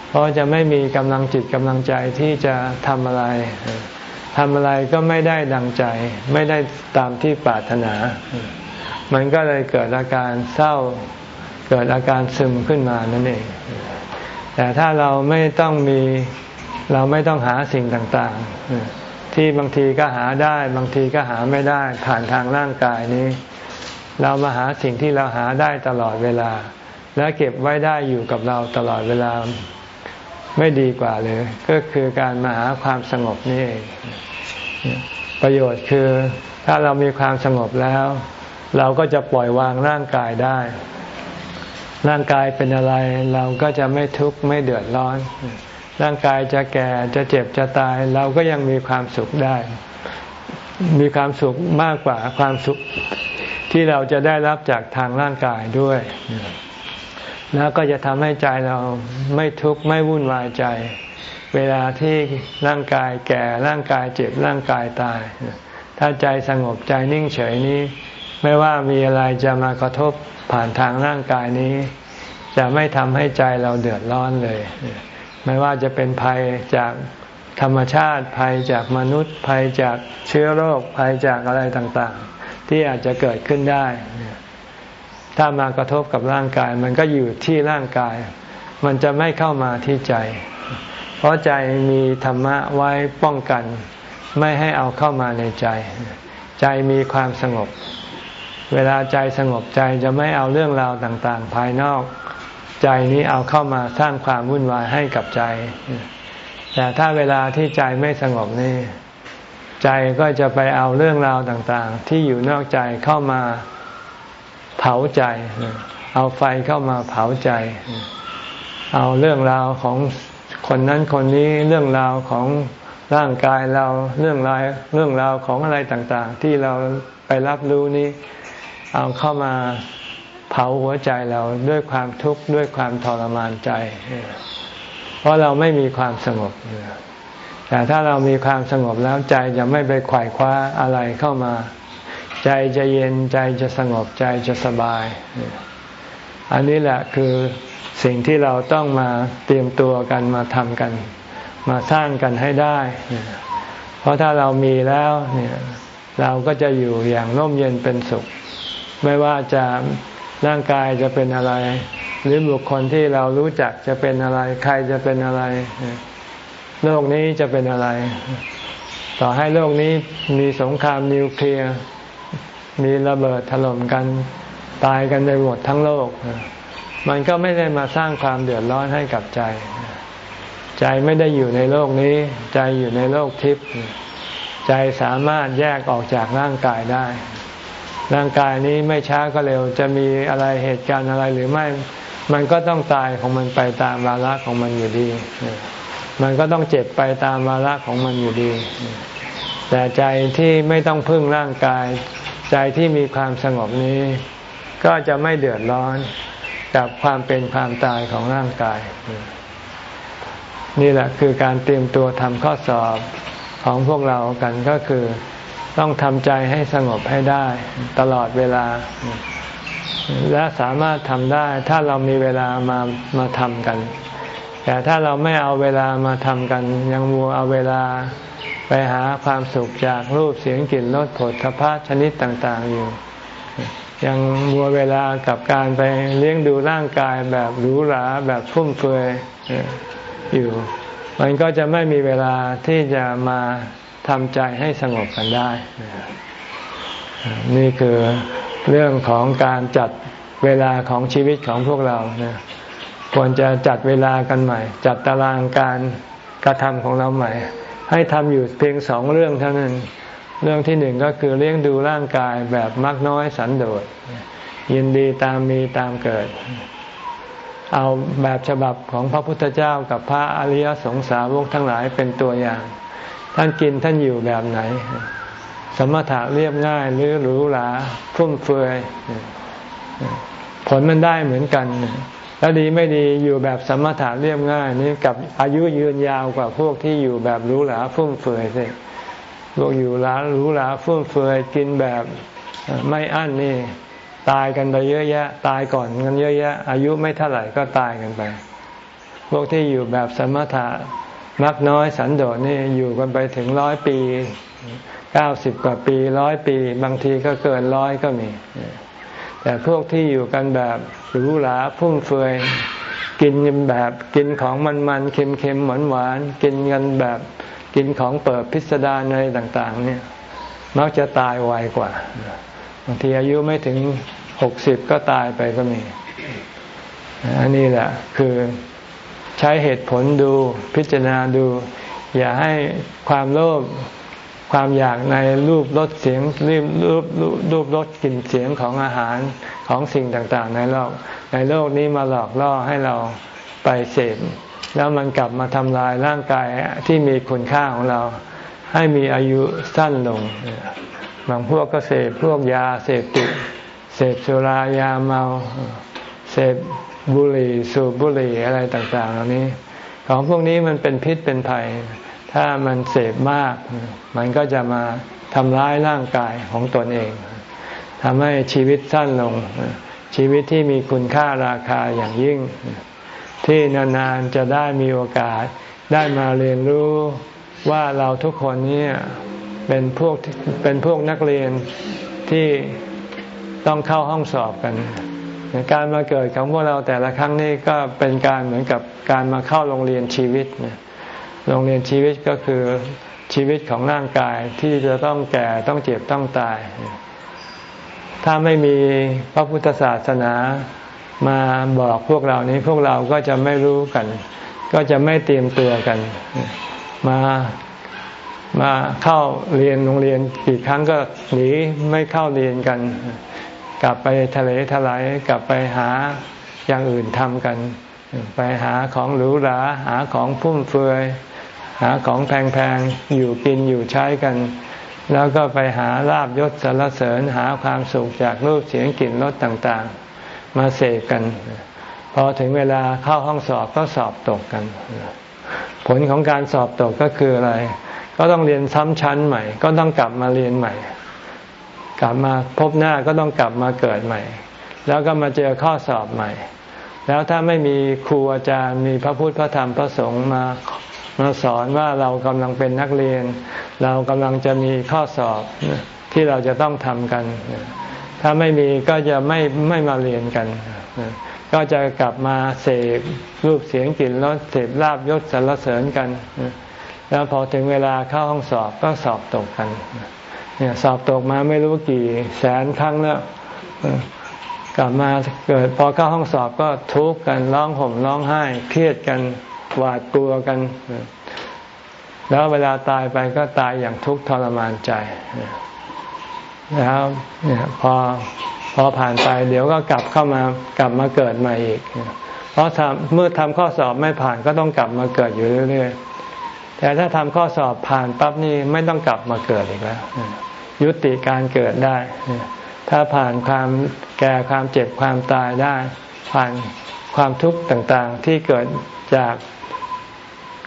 เพราะจะไม่มีกำลังจิตกำลังใจที่จะทำอะไรทำอะไรก็ไม่ได้ดังใจ ไม่ได้ตามที่ปรารถนา มันก็เลยเกิดอาการเศร้า เกิดอาการซึมขึ้นมานั่นเอง แต่ถ้าเราไม่ต้องมีเราไม่ต้องหาสิ่งต่างๆ ที่บางทีก็หาได้ บางทีก็หาไม่ได้ผ่านทางร่างกายนี้ เรามาหาสิ่งที่เราหาได้ตลอดเวลา และเก็บไว้ได้อยู่กับเราตลอดเวลาไม่ดีกว่าเลย ก็คือการมาหาความสงบนี่เองประโยชน์คือถ้าเรามีความสงบแล้ว เราก็จะปล่อยวางร่างกายได้ ร่างกายเป็นอะไรเราก็จะไม่ทุกข์ไม่เดือดร้อน ร่างกายจะแก่จะเจ็บจะตาย เราก็ยังมีความสุขได้ มีความสุขมากกว่าความสุขที่เราจะได้รับจากทางร่างกายด้วย แล้วก็จะทำให้ใจเราไม่ทุกข์ไม่วุ่นวายใจ เวลาที่ร่างกายแก่ร่างกายเจ็บร่างกายตาย ถ้าใจสงบใจนิ่งเฉยนี้ ไม่ว่ามีอะไรจะมากระทบผ่านทางร่างกายนี้ จะไม่ทำให้ใจเราเดือดร้อนเลย ไม่ว่าจะเป็นภัยจากธรรมชาติภัยจากมนุษย์ภัยจากเชื้อโรคภัยจากอะไรต่างๆ ที่อาจจะเกิดขึ้นได้ ถ้ามากระทบกับร่างกายมันก็อยู่ที่ร่างกาย มันจะไม่เข้ามาที่ใจ เพราะใจมีธรรมะไว้ป้องกัน ไม่ให้เอาเข้ามาในใจ ใจมีความสงบ เวลาใจสงบใจจะไม่เอาเรื่องราวต่างๆ ภายนอก ใจนี้เอาเข้ามาสร้างความวุ่นวายให้กับใจ แต่ถ้าเวลาที่ใจไม่สงบนี่ ใจก็จะไปเอาเรื่องราวต่างๆ ที่อยู่นอกใจเข้ามาเผาใจ เอาไฟเข้ามาเผาใจ เอาเรื่องราวของคนนั้นคนนี้เรื่องราวของร่างกายเราเรื่องราวเรื่องราวของอะไรต่างๆ ที่เราไปรับรู้นี้ เอาเข้ามาเผาหัวใจเราด้วยความทุกข์ด้วยความทรมานใจ เพราะเราไม่มีความสงบ แต่ถ้าเรามีความสงบแล้วใจจะไม่ไปไขวายคว้าอะไรเข้ามา ใจจะเย็นใจจะสงบใจจะสบาย อันนี้แหละคือสิ่งที่เราต้องมาเตรียมตัวกันมาทำกัน มาสร้างกันให้ได้ เพราะถ้าเรามีแล้วเนี่ยเราก็จะอยู่อย่างร่มเย็นเป็นสุข ไม่ว่าจะร่างกายจะเป็นอะไร หรือบุคคลที่เรารู้จักจะเป็นอะไร ใครจะเป็นอะไร โลกนี้จะเป็นอะไร ต่อให้โลกนี้มีสงครามนิวเคลียร์มีระเบิดถล่มกันตายกันไปหมดทั้งโลก มันก็ไม่ได้มาสร้างความเดือดร้อนให้กับใจ ใจไม่ได้อยู่ในโลกนี้ ใจอยู่ในโลกทิพย์ใจสามารถแยกออกจากร่างกายได้ ร่างกายนี้ไม่ช้าก็เร็ว จะมีอะไรเหตุการณ์อะไรหรือไม่ มันก็ต้องตายของมันไปตามวาระของมันอยู่ดี มันก็ต้องเจ็บไปตามวาระของมันอยู่ดี แต่ใจที่ไม่ต้องพึ่งร่างกาย ใจที่มีความสงบนี้ ก็จะไม่เดือดร้อนกับความเป็นความตายของร่างกาย นี่แหละคือการเตรียมตัวทำข้อสอบของพวกเรากันก็คือ ต้องทำใจให้สงบให้ได้ตลอดเวลา และสามารถทำได้ถ้าเรามีเวลามามาทำกัน แต่ถ้าเราไม่เอาเวลามาทำกัน ยังมัวเอาเวลาไปหาความสุขจากรูปเสียงกลิ่นรสผลทพะชนิดต่าง ๆ อยู่ ยังมัวเวลากับการไปเลี้ยงดูร่างกายแบบหรูหราแบบฟุ่มเฟือยอยู่ มันก็จะไม่มีเวลาที่จะมา ทำใจให้สงบกันได้ นี่คือเรื่องของการจัดเวลาของชีวิตของพวกเรานะควรจะจัดเวลากันใหม่ จัดตารางการกระทำของเราใหม่ ให้ทำอยู่เพียงสองเรื่องเท่านั้น เรื่องที่หนึ่งก็คือเลี้ยงดูร่างกายแบบมักน้อยสันโดษยินดีตามมีตามเกิด เอาแบบฉบับของพระพุทธเจ้ากับพระอริยสงสาวกทั้งหลายเป็นตัวอย่าง ท่านกินท่านอยู่แบบไหน สมถะเรียบง่ายหรือหรูหราฟุ่มเฟือยผลมันได้เหมือนกัน แล้วดีไม่ดีอยู่แบบสมถะเรียบง่ายนี่กับอายุยืนยาวกว่าพวกที่อยู่แบบหรูหลาฟุ่มเฟือยสิพวกอยู่หลารู้หลาฟุ่มเฟือยกินแบบไม่อั้นนี่ ตายกันไปเยอะแยะ ตายก่อนกันเยอะแยะ อายุไม่เท่าไหร่ก็ตายกันไป พวกที่อยู่แบบสมถะ มักน้อยสันโดษนี่อยู่กันไปถึงร้อยปีเก้าสิบกว่าปีร้อยปี บางทีก็เกินร้อยก็มี แต่พวกที่อยู่กันแบบหรูหราฟุ่มเฟือยกินแบบกินของมันๆเค็มๆหวานๆกินกันแบบกินของเปิดพิสดารอะไรต่าง ๆ เนี่ย มักจะตายไวกว่าบางทีอายุไม่ถึงหกสิบก็ตายไปก็มี อันนี้แหละคือ ใช้เหตุผลดูพิจารณาดู อย่าให้ความโลภความอยากในรูปรสเสียงรูปรูปรูปรสกลิ่นเสียงของอาหารของสิ่งต่างๆ ในโลก ในโลกนี้มาหลอกล่อให้เราไปเสพแล้วมันกลับมาทำลายร่างกายที่มีคุณค่าของเรา ให้มีอายุสั้นลงบางพวกก็เสพพวกยาเสพติดเสพสุรายาเมา เสพ บุหรี่สูบบุหรี่อะไรต่างๆ เหล่านี้ ของพวกนี้มันเป็นพิษเป็นภัย ถ้ามันเสพมาก มันก็จะมาทำร้ายร่างกายของตนเองทำให้ชีวิตสั้นลง ชีวิตที่มีคุณค่าราคาอย่างยิ่ง ที่นานๆจะได้มีโอกาสได้มาเรียนรู้ว่าเราทุกคนนี้เป็นพวกเป็นพวกนักเรียนที่ต้องเข้าห้องสอบกัน การมาเกิดของพวกเราแต่ละครั้งนี่ก็เป็นการเหมือนกับการมาเข้าโรงเรียนชีวิตโรงเรียนชีวิตก็คือชีวิตของร่างกายที่จะต้องแก่ต้องเจ็บต้องตาย ถ้าไม่มีพระพุทธศาสนามาบอกพวกเรานี้พวกเราก็จะไม่รู้กัน ก็จะไม่เตรียมตัวกัน มามาเข้าเรียนโรงเรียนกี่ครั้งก็หนีไม่เข้าเรียนกัน กลับไปทะเลทลายกลับไปหาอย่างอื่นทำกัน ไปหาของหรูหราหาของพุ่มเฟือยหาของแพงๆอยู่กินอยู่ใช้กัน แล้วก็ไปหาลาบยศสรรเสริญหาความสุขจากรูปเสียงกลิ่นรสต่างๆ มาเสกกันพอถึงเวลาเข้าห้องสอบก็สอบตกกัน ผลของการสอบตกก็คืออะไร ก็ต้องเรียนซ้ำชั้นใหม่ ก็ต้องกลับมาเรียนใหม่ กลับมาพบหน้าก็ต้องกลับมาเกิดใหม่ แล้วก็มาเจอข้อสอบใหม่ แล้วถ้าไม่มีครูอาจารย์มีพระพุทธพระธรรมพระสงฆ์มามาสอนว่าเรากำลังเป็นนักเรียน เรากำลังจะมีข้อสอบที่เราจะต้องทำกัน ถ้าไม่มีก็จะไม่ไม่มาเรียนกัน ก็จะกลับมาเสพรูปเสียงกลิ่นรสเสพลาบยศสรรเสริญกัน แล้วพอถึงเวลาเข้าห้องสอบก็สอบตกกัน เนี่ยสอบตกมาไม่รู้กี่แสนครั้งแล้วกลับมาเกิดพอเข้าห้องสอบก็ทุกข์กันร้องห่มร้องไห้ เครียดกันหวาดกลัวกัน แล้วเวลาตายไปก็ตายอย่างทุกข์ทรมานใจแล้วเนี่ยพอพอผ่านไป เดี๋ยวก็กลับเข้ามากลับมาเกิดใหม่อีก เพราะทำเมื่อทำข้อสอบไม่ผ่านก็ต้องกลับมาเกิดอยู่เรื่อยๆ แต่ถ้าทำข้อสอบผ่านปั๊บนี่ไม่ต้องกลับมาเกิดอีกแล้ว ยุติการเกิดได้ ถ้าผ่านความแก่ความเจ็บความตายได้ ผ่านความทุกข์ต่างๆ ที่เกิดจาก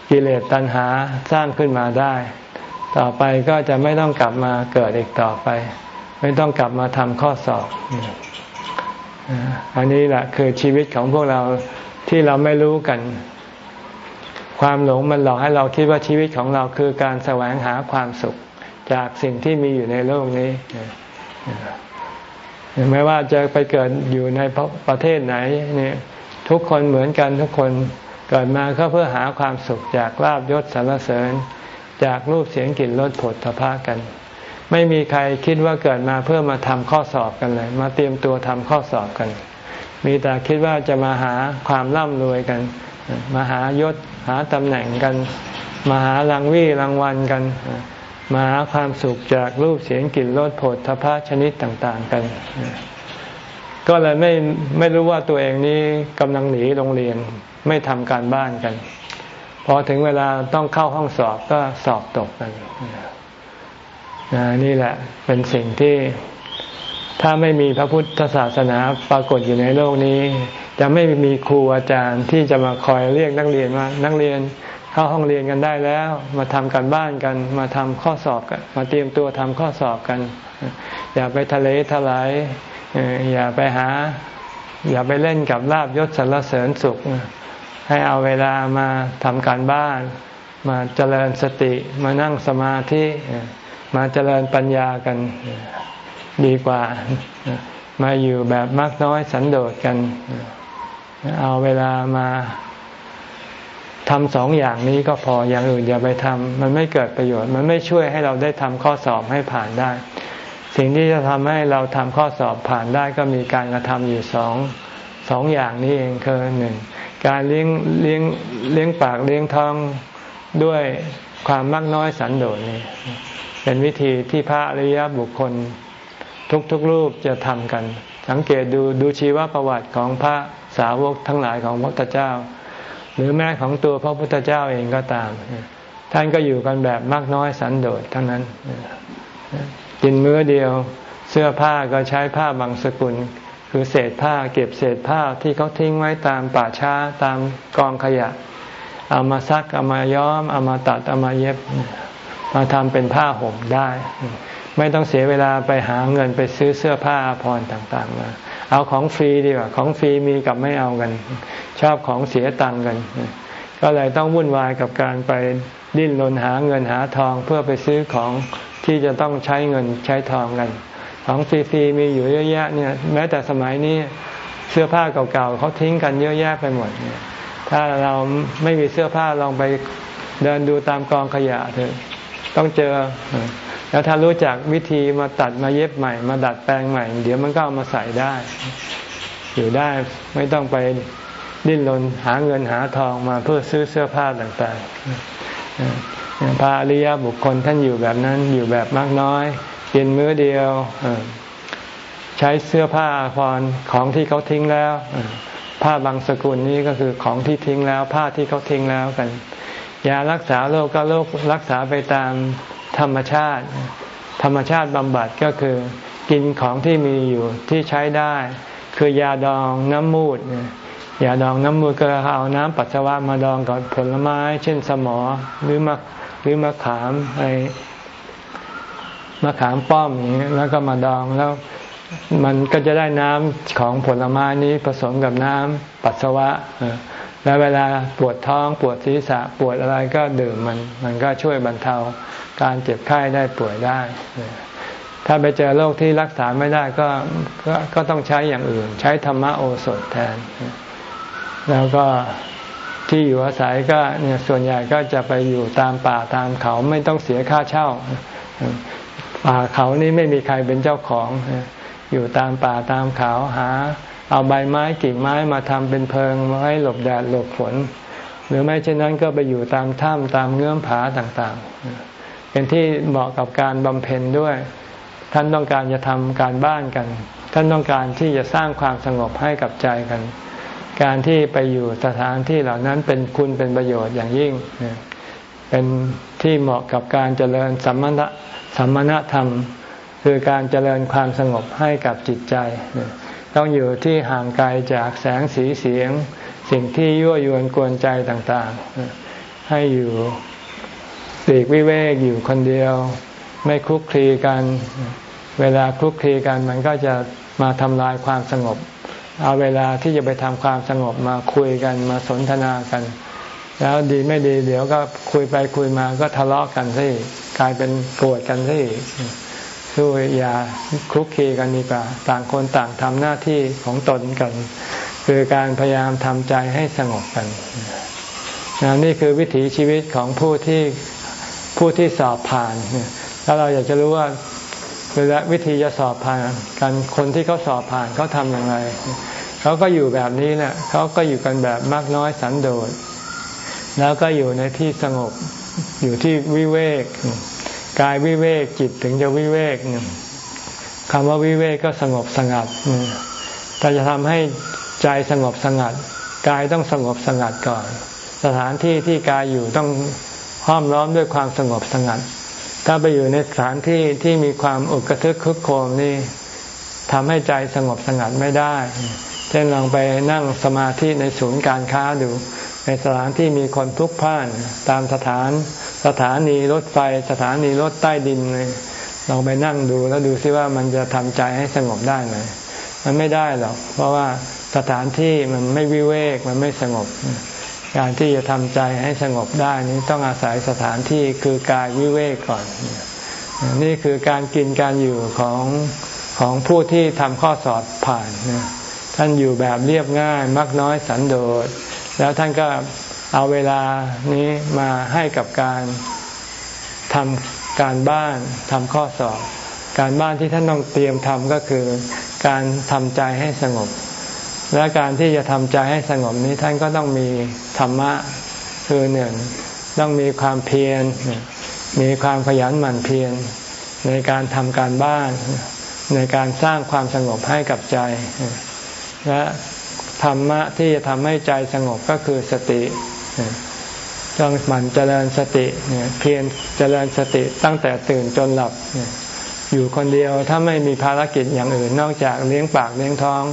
กิเลสตัณหาสร้างขึ้นมาได้ ต่อไปก็จะไม่ต้องกลับมาเกิดอีกต่อไป ไม่ต้องกลับมาทำข้อสอบ อันนี้แหละคือชีวิตของพวกเราที่เราไม่รู้กัน ความหลงมันหลอกให้เราคิดว่าชีวิตของเราคือการแสวงหาความสุขจากสิ่งที่มีอยู่ในโลกนี้ไม่ว่าจะไปเกิดอยู่ในประเทศไหนเนี่ยทุกคนเหมือนกันทุกคนเกิดมาก็เพื่อหาความสุขจากลาบยศสรรเสริญ จากรูปเสียงกลิ่นรสผลทพะกัน ไม่มีใครคิดว่าเกิดมาเพื่อมาทำข้อสอบกันเลย มาเตรียมตัวทำข้อสอบกัน มีแต่คิดว่าจะมาหาความร่ำรวยกัน มาหายศหาตำแหน่งกัน มาหารางวี่รางวัลกัน มาหาความสุขจากรูปเสียงกลิ่นรสผลทพะชนิดต่าง ๆ กัน ก็เลยไม่ไม่รู้ว่าตัวเองนี้กำลังหนีโรงเรียนไม่ทำการบ้านกัน พอถึงเวลาต้องเข้าห้องสอบก็สอบตกกันนี่แหละเป็นสิ่งที่ถ้าไม่มีพระพุทธศาสนาปรากฏอยู่ในโลกนี้ จะไม่มีครูอาจารย์ที่จะมาคอยเรียกนักเรียนว่านักเรียนเข้าห้องเรียนกันได้แล้ว มาทำการบ้านกันมาทำข้อสอบกันมาเตรียมตัวทำข้อสอบกัน อย่าไปทะเลทลายอย่าไปหา อย่าไปเล่นกับลาบยศสรรเสริญสุข ให้เอาเวลามาทำการบ้าน มาเจริญสติมานั่งสมาธิมาเจริญปัญญากันดีกว่า มาอยู่แบบมากน้อยสันโดษกัน เอาเวลามาทำสองอย่างนี้ก็พออย่างอื่นอย่าไปทำมันไม่เกิดประโยชน์ มันไม่ช่วยให้เราได้ทำข้อสอบให้ผ่านได้ สิ่งที่จะทำให้เราทำข้อสอบผ่านได้ก็มีการกระทำอยู่สองสองอย่างนี้เองคือหนึ่งการเลี้ยงเลี้ยงเลี้ยงปากเลี้ยงท้องด้วยความมากน้อยสันโดษนี่เป็นวิธีที่พระอริยบุคคลทุกๆรูปจะทำกัน สังเกตดูดูชีวประวัติของพระ สาวกทั้งหลายของพระพุทธเจ้า หรือแม้ของตัวพระพุทธเจ้าเองก็ตาม ท่านก็อยู่กันแบบมากน้อยสันโดษทั้งนั้น กินมื้อเดียวเสื้อผ้าก็ใช้ผ้าบางสกุล คือเศษผ้าเก็บเศษผ้าที่เขาทิ้งไว้ตามป่าช้าตามกองขยะ เอามาซักเอามาย้อมเอามาตัดเอามาเย็บมาทำเป็นผ้าห่มได้ ไม่ต้องเสียเวลาไปหาเงินไปซื้อเสื้อผ้าพรต่างๆมา เอาของฟรีดีกว่าของฟรีมีกับไม่เอากัน ชอบของเสียตังกัน ก็เลยต้องวุ่นวายกับการไปดิ้นรนหาเงินหาทองเพื่อไปซื้อของที่จะต้องใช้เงินใช้ทองกัน ของฟรีๆมีอยู่เยอะแยะเนี่ยแม้แต่สมัยนี้เสื้อผ้าเก่าๆเขาทิ้งกันเยอะแยะไปหมดเนี่ยถ้าเราไม่มีเสื้อผ้าลองไปเดินดูตามกองขยะเถอะต้องเจอ แล้วถ้ารู้จักวิธีมาตัดมาเย็บใหม่ มาดัดแปลงใหม่ เดี๋ยวมันก็เอามาใส่ได้ อยู่ได้ไม่ต้องไปดิ้นรนหาเงินหาทองมาเพื่อซื้อเสื้อผ้าต่างๆพระอริยบุคคลท่านอยู่แบบนั้นอยู่แบบมากน้อยกินมื้อเดียวใช้เสื้อผ้าพรของที่เขาทิ้งแล้วผ้าบางสกุลนี้ก็คือของที่ทิ้งแล้ว ผ้าที่เขาทิ้งแล้วกัน ยารักษาโรคก็โรครักษาไปตาม ธรรมชาติ ธรรมชาติบำบัดก็คือกินของที่มีอยู่ที่ใช้ได้ คือยาดองน้ำมูดยาดองน้ำมูดก็เอาน้ำปัสสาวะมาดองกับผลไม้ เช่นสมอหรือมะหรือมะขามไอมะขามป้อมอย่างนี้แล้วก็มาดองแล้วมันก็จะได้น้ำของผลไม้นี้ผสมกับน้ำปัสสาวะแล้วเวลาปวดท้องปวดศีรษะปวดอะไรก็ดื่มมัน มันก็ช่วยบรรเทา การเจ็บไข้ได้ป่วยได้ ถ้าไปเจอโรคที่รักษาไม่ได้ก็ก็ก็ต้องใช้อย่างอื่น ใช้ธรรมโอสถแทน แล้วก็ที่อยู่อาศัยก็เนี่ยส่วนใหญ่ก็จะไปอยู่ตามป่าตามเขาไม่ต้องเสียค่าเช่า ป่าเขานี่ไม่มีใครเป็นเจ้าของ อยู่ตามป่าตามเขาหา เอาใบไม้กิ่งไม้มาทำเป็นเพิงไว้หลบแดดหลบฝน หรือไม่เช่นนั้นก็ไปอยู่ตามถ้ำตามเงื่อมผาต่างๆ เป็นที่เหมาะกับการบำเพ็ญด้วย ท่านต้องการจะทำการบ้านกัน ท่านต้องการที่จะสร้างความสงบให้กับใจกัน การที่ไปอยู่สถานที่เหล่านั้นเป็นคุณเป็นประโยชน์อย่างยิ่ง เป็นที่เหมาะกับการเจริญสัมมณสัมมณธรรม คือการเจริญความสงบให้กับจิตใจ ต้องอยู่ที่ห่างไกลจากแสงสีเสียง สิ่งที่ยั่วยวนกวนใจต่างๆ ให้อยู่ ปีกวิเวกอยู่คนเดียว ไม่คลุกคลีกัน เวลาคลุกคลีกันมันก็จะมาทำลายความสงบ เอาเวลาที่จะไปทำความสงบมาคุยกันมาสนทนากัน แล้วดีไม่ดี เดี๋ยวก็คุยไปคุยมาก็ทะเลาะกันซิกลายเป็นโกรธกันซิสู้อย่าคลุกคลีกันดีกว่า ต่างคนต่างทำหน้าที่ของตนกัน คือการพยายามทำใจให้สงบกันนี่คือวิถีชีวิตของผู้ที่ ผู้ที่สอบผ่านถ้าเราอยากจะรู้ว่าเวลาวิธีจะสอบผ่านกันคนที่เขาสอบผ่านเขาทำอย่างไรเขาก็อยู่แบบนี้แหละเขาก็อยู่กันแบบมากน้อยสันโดษแล้วก็อยู่ในที่สงบอยู่ที่วิเวกกายวิเวกจิตถึงจะวิเวกคำว่าวิเวกก็สงบสงัดแต่จะทำให้ใจสงบสงัด กายต้องสงบสงัดก่อน สถานที่ที่กายอยู่ต้อง ห้อมล้อมด้วยความสงบสงัด ถ้าไปอยู่ในสถานที่ที่มีความอุกทึกคึกโคมนี่ทำให้ใจสงบสงัดไม่ได้เช่นลองไปนั่งสมาธิในศูนย์การค้าดู ในสถานที่มีคนพลุกพล่าน ตามสถานสถานีรถไฟ สถานีรถใต้ดินเลยลองไปนั่งดูแล้วดูซิว่ามันจะทำใจให้สงบได้ไหมมันไม่ได้หรอก เพราะว่าสถานที่มันไม่วิเวกมันไม่สงบ การที่จะทำใจให้สงบได้นี้ต้องอาศัยสถานที่คือกายวิเวกก่อน นี่คือการกินการอยู่ของของผู้ที่ทำข้อสอบผ่านท่านอยู่แบบเรียบง่าย มักน้อยสันโดษ แล้วท่านก็เอาเวลานี้มาให้กับการทำการบ้านทำข้อสอบ การบ้านที่ท่านต้องเตรียมทำก็คือ การทำใจให้สงบ และการที่จะทำใจให้สงบนี้ท่านก็ต้องมีธรรมะคือหนึ่งต้องมีความเพียร มีความขยันหมั่นเพียร ในการทำการบ้าน ในการสร้างความสงบให้กับใจ และธรรมะที่จะทำให้ใจสงบก็คือสติต้องหมั่นเจริญสติเพียรเจริญสติตั้งแต่ตื่นจนหลับอยู่คนเดียวถ้าไม่มีภารกิจอย่างอื่นนอกจากเลี้ยงปากเลี้ยงท้อง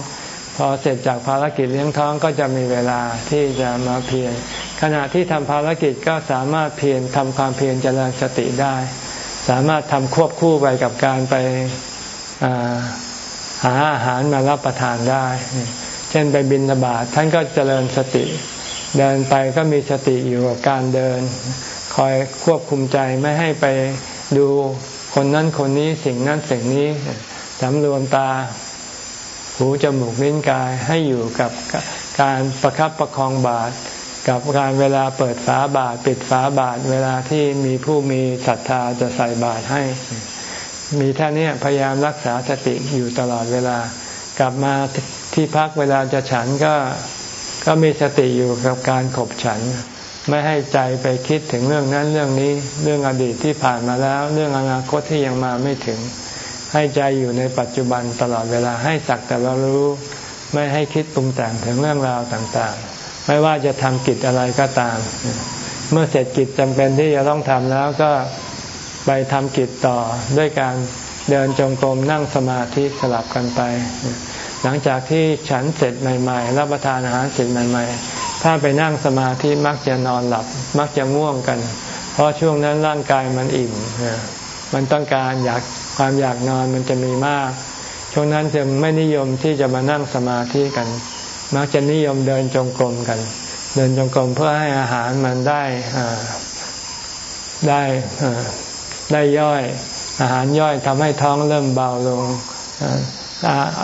พอเสร็จจากภารกิจเลี้ยงท้องก็จะมีเวลาที่จะมาเพียรขณะที่ทำภารกิจก็สามารถเพียรทำความเพียรเจริญสติได้ สามารถทำควบคู่ไปกับการไปหาอาหารมารับประทานได้ เช่นไปบินบาตท่านก็เจริญสติ เดินไปก็มีสติอยู่กับการเดิน คอยควบคุมใจไม่ให้ไปดูคนนั้นคนนี้สิ่งนั้นสิ่งนี้สำรวมตา หูจมูกลิ้นกายให้อยู่กับการประครับประคองบาตรกับการเวลาเปิดฝาบาตรปิดฝาบาตรเวลาที่มีผู้มีศรัทธาจะใส่บาตรให้ มีท่านี้พยายามรักษาสติอยู่ตลอดเวลา กลับมาที่พักเวลาจะฉันก็ก็มีสติอยู่กับการขบฉัน ไม่ให้ใจไปคิดถึงเรื่องนั้นเรื่องนี้ เรื่องอดีตที่ผ่านมาแล้ว เรื่องอนาคตที่ยังมาไม่ถึง ให้ใจอยู่ในปัจจุบันตลอดเวลาให้สักแต่ว่ารู้ ไม่ให้คิดปรุงแต่งถึงเรื่องราวต่างๆ ไม่ว่าจะทำกิจอะไรก็ตาม เมื่อเสร็จกิจจำเป็นที่จะต้องทำแล้วก็ไปทำกิจต่อด้วยการเดินจงกรมนั่งสมาธิสลับกันไป หลังจากที่ฉันเสร็จใหม่ ๆ รับประทานอาหารเสร็จใหม่ ๆ ถ้าไปนั่งสมาธิมักจะนอนหลับ มักจะง่วงกัน เพราะช่วงนั้นร่างกายมันอิ่มมันต้องการอยาก ความอยากนอนมันจะมีมาก ช่วงนั้นจึงไม่นิยมที่จะมานั่งสมาธิกัน มักจะนิยมเดินจงกรมกัน เดินจงกรมเพื่อให้อาหารมันได้ได้ได้ย่อย อาหารย่อยทำให้ท้องเริ่มเบาลง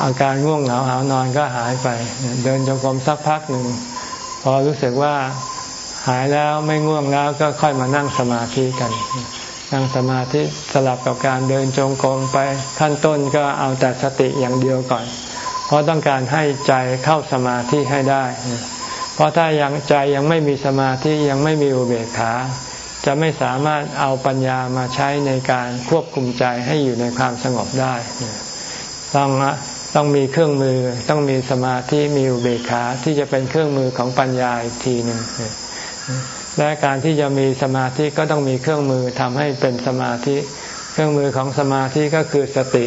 อาการง่วงเหงาหานอนก็หายไป เดินจงกรมสักพักหนึ่งพอรู้สึกว่าหายแล้วไม่ง่วงแล้วก็ค่อยมานั่งสมาธิกัน นั่งสมาธิสลับกับการเดินจงกรมไปขั้นต้นก็เอาแต่สติอย่างเดียวก่อน เพราะต้องการให้ใจเข้าสมาธิให้ได้ เพราะถ้ายังใจยังไม่มีสมาธิยังไม่มีอุเบกขาจะไม่สามารถเอาปัญญามาใช้ในการควบคุมใจให้อยู่ในความสงบได้ ต้องต้องมีเครื่องมือต้องมีสมาธิมีอุเบกขาที่จะเป็นเครื่องมือของปัญญาอีกทีหนึ่ง และการที่จะมีสมาธิก็ต้องมีเครื่องมือทำให้เป็นสมาธิ เครื่องมือของสมาธิก็คือสติ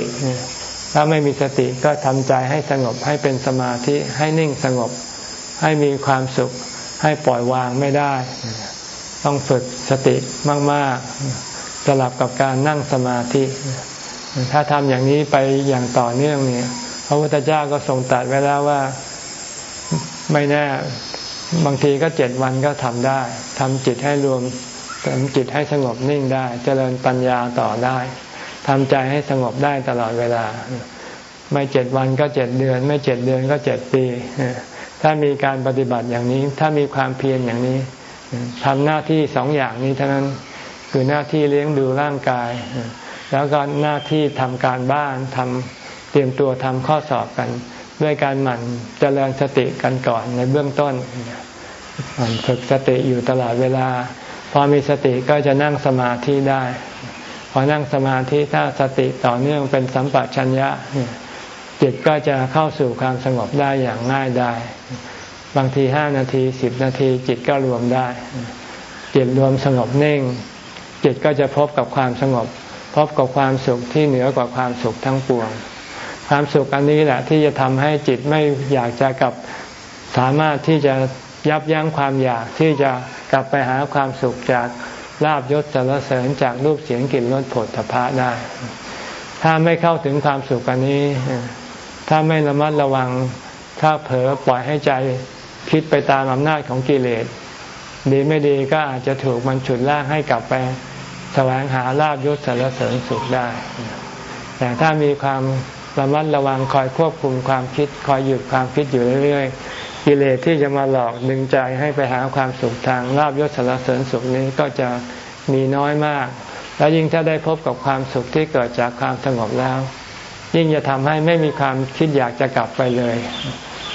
ถ้าไม่มีสติก็ทำใจให้สงบให้เป็นสมาธิให้นิ่งสงบ ให้มีความสุข ให้ปล่อยวางไม่ได้ ต้องฝึกสติมาก ๆ สลับกับการนั่งสมาธิ ถ้าทำอย่างนี้ไปอย่างต่อเนื่องเนี่ยพระพุทธเจ้าก็ทรงตรัสไว้แล้วว่าไม่แน่ บางทีก็เจ็ดวันก็ทำได้ทำจิตให้รวมทำจิตให้สงบนิ่งได้ เจริญปัญญาต่อได้ทำใจให้สงบได้ตลอดเวลา ไม่เจ็ดวันก็เจ็ดเดือน ไม่เจ็ดเดือนก็เจ็ดปี ถ้ามีการปฏิบัติอย่างนี้ ถ้ามีความเพียรอย่างนี้ทำหน้าที่สองอย่างนี้เท่านั้นคือหน้าที่เลี้ยงดูร่างกาย แล้วก็หน้าที่ทำการบ้านทำเตรียมตัวทำข้อสอบกัน ด้วยการหมั่นเจริญสติกันก่อนในเบื้องต้นมันฝึกสติอยู่ตลอดเวลา พอมีสติก็จะนั่งสมาธิได้ พอนั่งสมาธิถ้าสติต่อเนื่องเป็นสัมปชัญญะจิตก็จะเข้าสู่ความสงบได้อย่างง่ายได้ บางทีห้านาทีสิบนาทีจิตก็รวมได้ จิตรวมสงบนิ่ง จิตก็จะพบกับความสงบ พบกับความสุขที่เหนือกว่าความสุขทั้งปวง ความสุขอันนี้แหละที่จะทำให้จิตไม่อยากจะกลับสามารถที่จะยับยั้งความอยากที่จะกลับไปหาความสุขจากลาบยศสารเสริญจากรูปเสียงกลิ่นรสผลพระได้ ถ้าไม่เข้าถึงความสุขอันนี้ ถ้าไม่ระมัดระวัง ถ้าเผลอปล่อยให้ใจคิดไปตามอำนาจของกิเลส ดีไม่ดีก็อาจจะถูกมันฉุดลากให้กลับไปแสวงหาลาบยศสารเสริญสุขได้ แต่ถ้ามีความ ระมัดระวังคอยควบคุมความคิด คอยหยุดความคิดอยู่เรื่อยๆกิเลสที่จะมาหลอกดึงใจให้ไปหาความสุขทางลาบยศสารเสริญสุขนี้ก็จะมีน้อยมาก แล้วยิ่งถ้าได้พบกับความสุขที่เกิดจากความสงบแล้ว ยิ่งจะทำให้ไม่มีความคิดอยากจะกลับไปเลย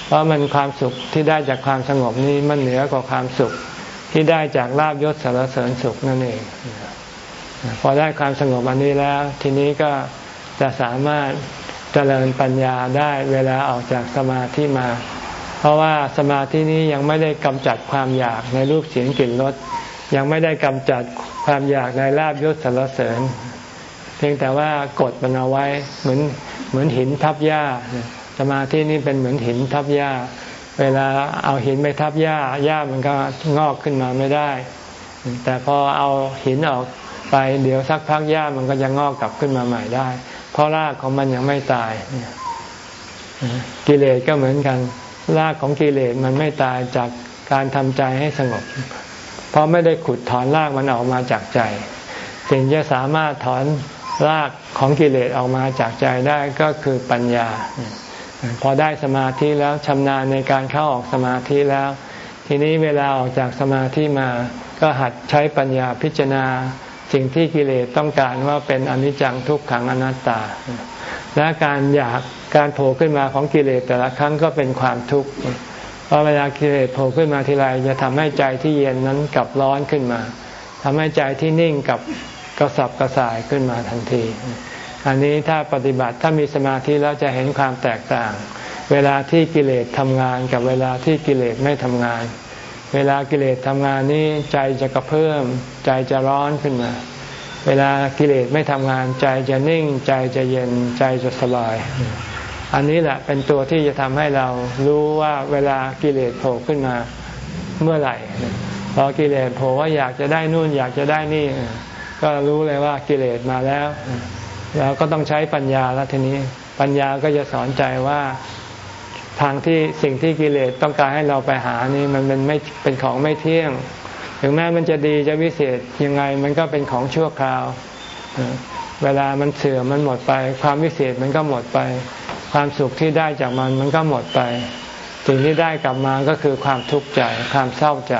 เพราะมันความสุขที่ได้จากความสงบนี้มันเหนือกว่าความสุขที่ได้จากลาบยศสารเสริญสุขนั่นเองพอได้ความสงบอันนี้แล้ว ทีนี้ก็จะสามารถ เจริญปัญญาได้เวลาออกจากสมาธิมา เพราะว่าสมาธินี้ยังไม่ได้กำจัดความอยากในรูปเสียงกลิ่นรสยังไม่ได้กำจัดความอยากในลาบยศสารเสริญ เพียงแต่ว่ากดมันเอาไว้เหมือนเหมือนหินทับหญ้า สมาธินี้เป็นเหมือนหินทับหญ้า เวลาเอาหินไปทับหญ้าหญ้ามันก็งอกขึ้นมาไม่ได้ แต่พอเอาหินออกไปเดี๋ยวสักพักหญ้ามันก็จะงอกกลับขึ้นมาใหม่ได้ เพราะรากของมันยังไม่ตาย กิเลสก็เหมือนกัน รากของกิเลสมันไม่ตายจากการทำใจให้สงบ เพราะไม่ได้ขุดถอนรากมันออกมาจากใจถึงจะสามารถถอนรากของกิเลสออกมาจากใจได้ก็คือปัญญา พอได้สมาธิแล้วชำนาญในการเข้าออกสมาธิแล้ว ทีนี้เวลาออกจากสมาธิมาก็หัดใช้ปัญญาพิจารณา สิ่งที่กิเลสต้องการว่าเป็นอนิจจังทุกขังอนัตตา และการอยากการโผล่ขึ้นมาของกิเลสแต่ละครั้งก็เป็นความทุกข์เพราะเวลากิเลสโผล่ขึ้นมาทีไรจะทำให้ใจที่เย็นนั้นกลับร้อนขึ้นมาทำให้ใจที่นิ่งกับกระสับกระส่ายขึ้นมาทันที อันนี้ถ้าปฏิบัติถ้ามีสมาธิแล้วจะเห็นความแตกต่าง เวลาที่กิเลสทำงานกับเวลาที่กิเลสไม่ทำงาน เวลากิเลสทำงานนี้ใจจะกระเพิ่อมใจจะร้อนขึ้นมา เวลากิเลสไม่ทำงานใจจะนิ่ง ใจจะเย็นใจจะสบาย อันนี้แหละเป็นตัวที่จะทำให้เรารู้ว่าเวลากิเลสโผล่ขึ้นมาเมื่อไหร่พอกิเลสโผล่ว่าอยากจะได้นู่นอยากจะได้นี่ ก็รู้เลยว่ากิเลสมาแล้วเราก็ต้องใช้ปัญญาแล้วทีนี้ปัญญาก็จะสอนใจว่า ทางที่สิ่งที่กิเลสต้องการให้เราไปหานี่มันเป็นไม่เป็นของไม่เที่ยง ถึงแม้มันจะดีจะวิเศษยังไงมันก็เป็นของชั่วคราว เวลามันเสื่อมมันหมดไป ความวิเศษมันก็หมดไป ความสุขที่ได้จากมันมันก็หมดไป สิ่งที่ได้กลับมาก็คือความทุกข์ใจความเศร้าใจ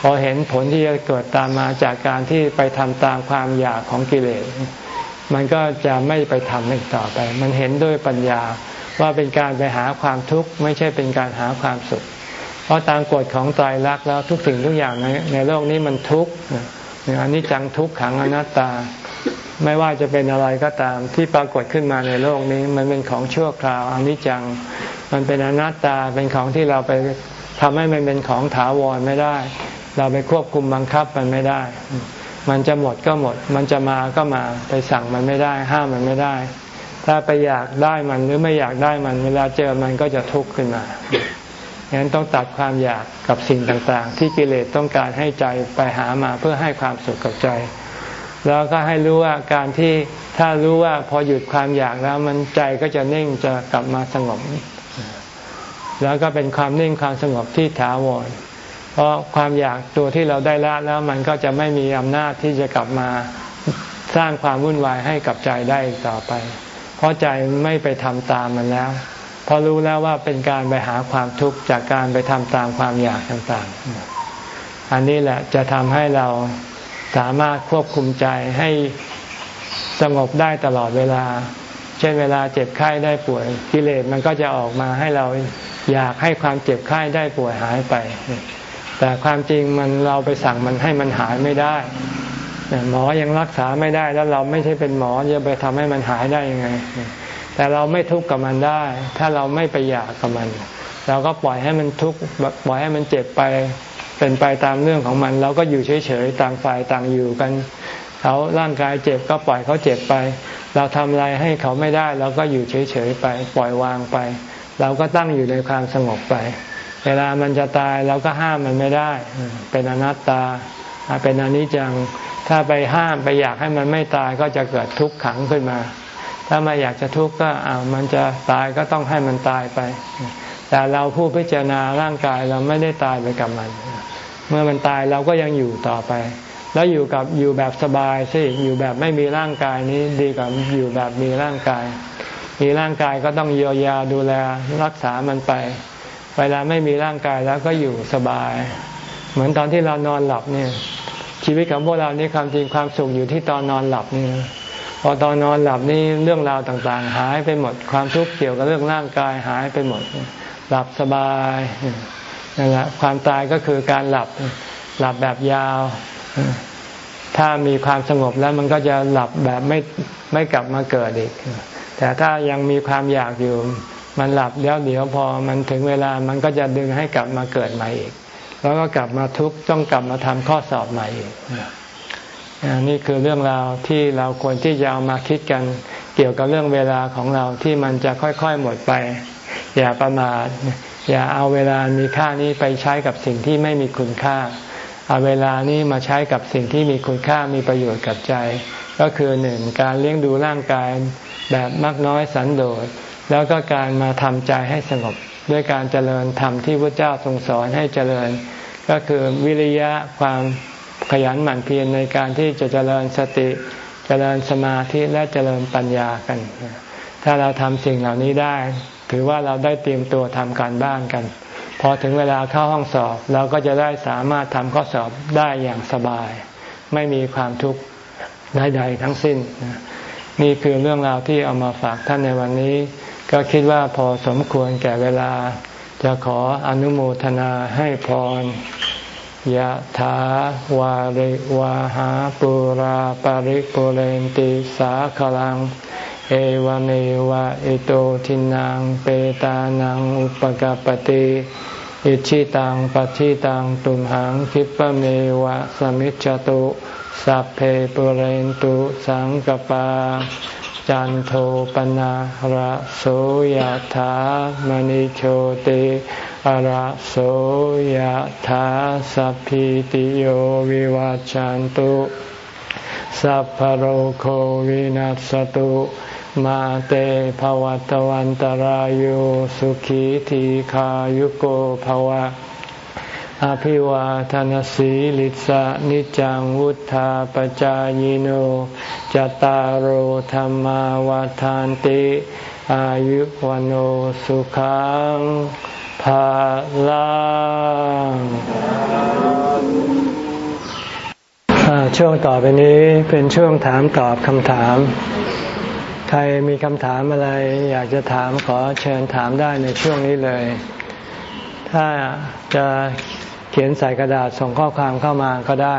พอเห็นผลที่จะเกิดตามมาจากการที่ไปทำตามความอยากของกิเลส มันก็จะไม่ไปทำอีกต่อไป มันเห็นด้วยปัญญา ว่าเป็นการไปหาความทุกข์ไม่ใช่เป็นการหาความสุข เพราะตามกฎของใจรักแล้วทุกสิ่งทุกอย่างในในโลกนี้มันทุกข์อันนี้จังทุกขังอนัตตา ไม่ว่าจะเป็นอะไรก็ตามที่ปรากฏขึ้นมาในโลกนี้ มันเป็นของชั่วคราวอนิจจังมันเป็นอนัตตาเป็นของที่เราไปทำให้มันเป็นของถาวรไม่ได้ เราไปควบคุมบังคับมันไม่ได้ มันจะหมดก็หมด มันจะมาก็มาไปสั่งมันไม่ได้ ห้ามมันไม่ได้ ถ้าไปอยากได้มันหรือไม่อยากได้มัน เวลาเจอมันก็จะทุกข์ขึ้นมาฉะนั้นต้องตัดความอยากกับสิ่งต่างๆ ที่กิเลสต้องการให้ใจไปหามาเพื่อให้ความสุขกับใจ แล้วก็ให้รู้ว่าการที่ถ้ารู้ว่าพอหยุดความอยากแล้วมันใจก็จะนิ่งจะกลับมาสงบ แล้วก็เป็นความนิ่งความสงบที่ถาวร เพราะความอยากตัวที่เราได้ละแล้วมันก็จะไม่มีอำนาจที่จะกลับมาสร้างความวุ่นวายให้กับใจได้อีกต่อไป เพราะใจไม่ไปทำตามมันแล้ว เพราะรู้แล้วว่าเป็นการไปหาความทุกข์จากการไปทำตามความอยากต่างๆ อันนี้แหละจะทำให้เราสามารถควบคุมใจให้สงบได้ตลอดเวลา เช่นเวลาเจ็บไข้ได้ป่วยกิเลสมันก็จะออกมาให้เราอยากให้ความเจ็บไข้ได้ป่วยหายไป แต่ความจริงมันเราไปสั่งมันให้มันหายไม่ได้ หมอยังรักษาไม่ได้แล้วเราไม่ใช่เป็นหมอจะไปทำให้มันหายได้ยังไง แต่เราไม่ทุกข์กับมันได้ ถ้าเราไม่ไปอยากกับมัน เราก็ปล่อยให้มันทุกข์ปล่อยให้มันเจ็บไปเป็นไปตามเรื่องของมัน เราก็อยู่เฉยๆต่างฝ่ายต่างอยู่กันเขาร่างกายเจ็บก็ปล่อยเขาเจ็บไป เราทำอะไรให้เขาไม่ได้เราก็อยู่เฉยๆไป ปล่อยวางไป เราก็ตั้งอยู่ในความสงบไป เวลามันจะตายเราก็ห้ามมันไม่ได้ เป็นอนัตตาเป็นอนิจจัง ถ้าไปห้ามไปอยากให้มันไม่ตายก็จะเกิดทุกข์ขังขึ้นมา ถ้ามาอยากจะทุกข์ก็อ้าวมันจะตายก็ต้องให้มันตายไป แต่เราผู้พิจารณาร่างกายเราไม่ได้ตายไปกับมัน เมื่อมันตายเราก็ยังอยู่ต่อไป แล้วอยู่กับอยู่แบบสบายสิอยู่แบบไม่มีร่างกายนี้ดีกว่าอยู่แบบมีร่างกาย มีร่างกายก็ต้องเยียวยาดูแลรักษามันไป เวลาไม่มีร่างกายแล้วก็อยู่สบาย เหมือนตอนที่เรานอนหลับเนี่ย ชีวิตของพวกเรานี่ความจริงความสุขอยู่ที่ตอนนอนหลับนี่พอตอนนอนหลับนี่เรื่องราวต่างๆ หายไปหมดความทุกข์เกี่ยวกับเรื่องร่างกายหายไปหมด หลับสบายนั่นแหละความตายก็คือการหลับหลับแบบยาว ถ้ามีความสงบแล้วมันก็จะหลับแบบไม่ไม่กลับมาเกิดอีก แต่ถ้ายังมีความอยากอยู่ มันหลับแล้วเดี๋ยวพอมันถึงเวลามันก็จะดึงให้กลับมาเกิดใหม่อีก แล้วก็กลับมาทุกข์ต้องกลับมาทำข้อสอบใหม่อีกนี่คือเรื่องราวที่เราควรที่จะเอามาคิดกันเกี่ยวกับเรื่องเวลาของเราที่มันจะค่อยๆหมดไป อย่าประมาทอย่าเอาเวลามีค่านี้ไปใช้กับสิ่งที่ไม่มีคุณค่า เอาเวลานี้มาใช้กับสิ่งที่มีคุณค่ามีประโยชน์กับใจ ก็คือหนึ่งการเลี้ยงดูร่างกายแบบมากน้อยสันโดษแล้วก็การมาทำใจให้สงบ ด้วยการเจริญธรรมที่พระเจ้าทรงสอนให้เจริญ ก็คือวิริยะความขยันหมั่นเพียรในการที่จะเจริญสติ เจริญสมาธิและเจริญปัญญากัน ถ้าเราทำสิ่งเหล่านี้ได้ ถือว่าเราได้เตรียมตัวทำการบ้านกัน พอถึงเวลาเข้าห้องสอบ เราก็จะได้สามารถทำข้อสอบได้อย่างสบาย ไม่มีความทุกข์ใดๆทั้งสิ้น นี่คือเรื่องราวที่เอามาฝากท่านในวันนี้ ก็คิดว่าพอสมควรแก่เวลา จะขออนุโมทนาให้พรยะถาวาริวาหาปุราปาริปุเรนติสาขลัง เอวเมวะอิโตทินังเปตานังอุปกปติอิชิตังปัชิตังตุมหังคิปเมวะสมิจจตุสัพเพปุเรนตุสังกปา จันโทปนะระโสยธามณิโชติอระโสยธาสัพพิติโยวิวาจันตุสัพพโรโควินัสตุมาเตภวัตวันตารโยสุขีทีขายุโกภวะ อภิวาทานสีลิสะนิจังวุธาปจายโนจตารโหธรรมวาทานติ อายุวันโอสุขังภาลังช่วงต่อไปนี้เป็นช่วงถามตอบคำถาม ใครมีคำถามอะไร อยากจะถามขอเชิญถามได้ในช่วงนี้เลย ถ้าจะ เขียนใส่กระดาษส่งข้อความเข้ามาก็ได้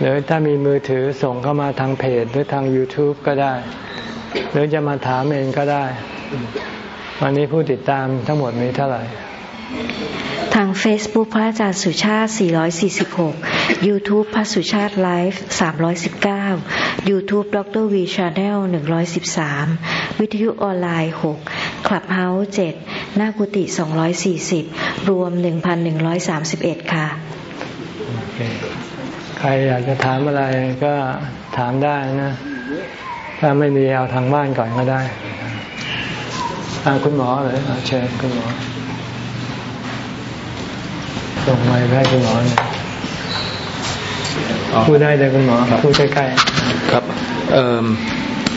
หรือถ้ามีมือถือส่งเข้ามาทางเพจหรือทาง YouTube ก็ได้ หรือจะมาถามเองก็ได้ วันนี้ผู้ติดตามทั้งหมดมีเท่าไหร่ ทาง Facebook พระอาจารย์สุชาติ 446 YouTube พระสุชาติไลฟ์ 319 YouTube ดร V Channel 113 วิทยุออนไลน์6 Clubhouse 7 หน้ากุฏิ240 รวม 1,131 ค่ะ ใครอยากจะถามอะไรก็ถามได้นะ ถ้าไม่มีเอาทางบ้านก่อนก็ได้คุณหมอเลยเชิญคุณหมอ ส่งไม้ให้คุณหมอเนี่ยพูดได้เลยคุณหมอพูดใกล้ๆครับ เอ่อ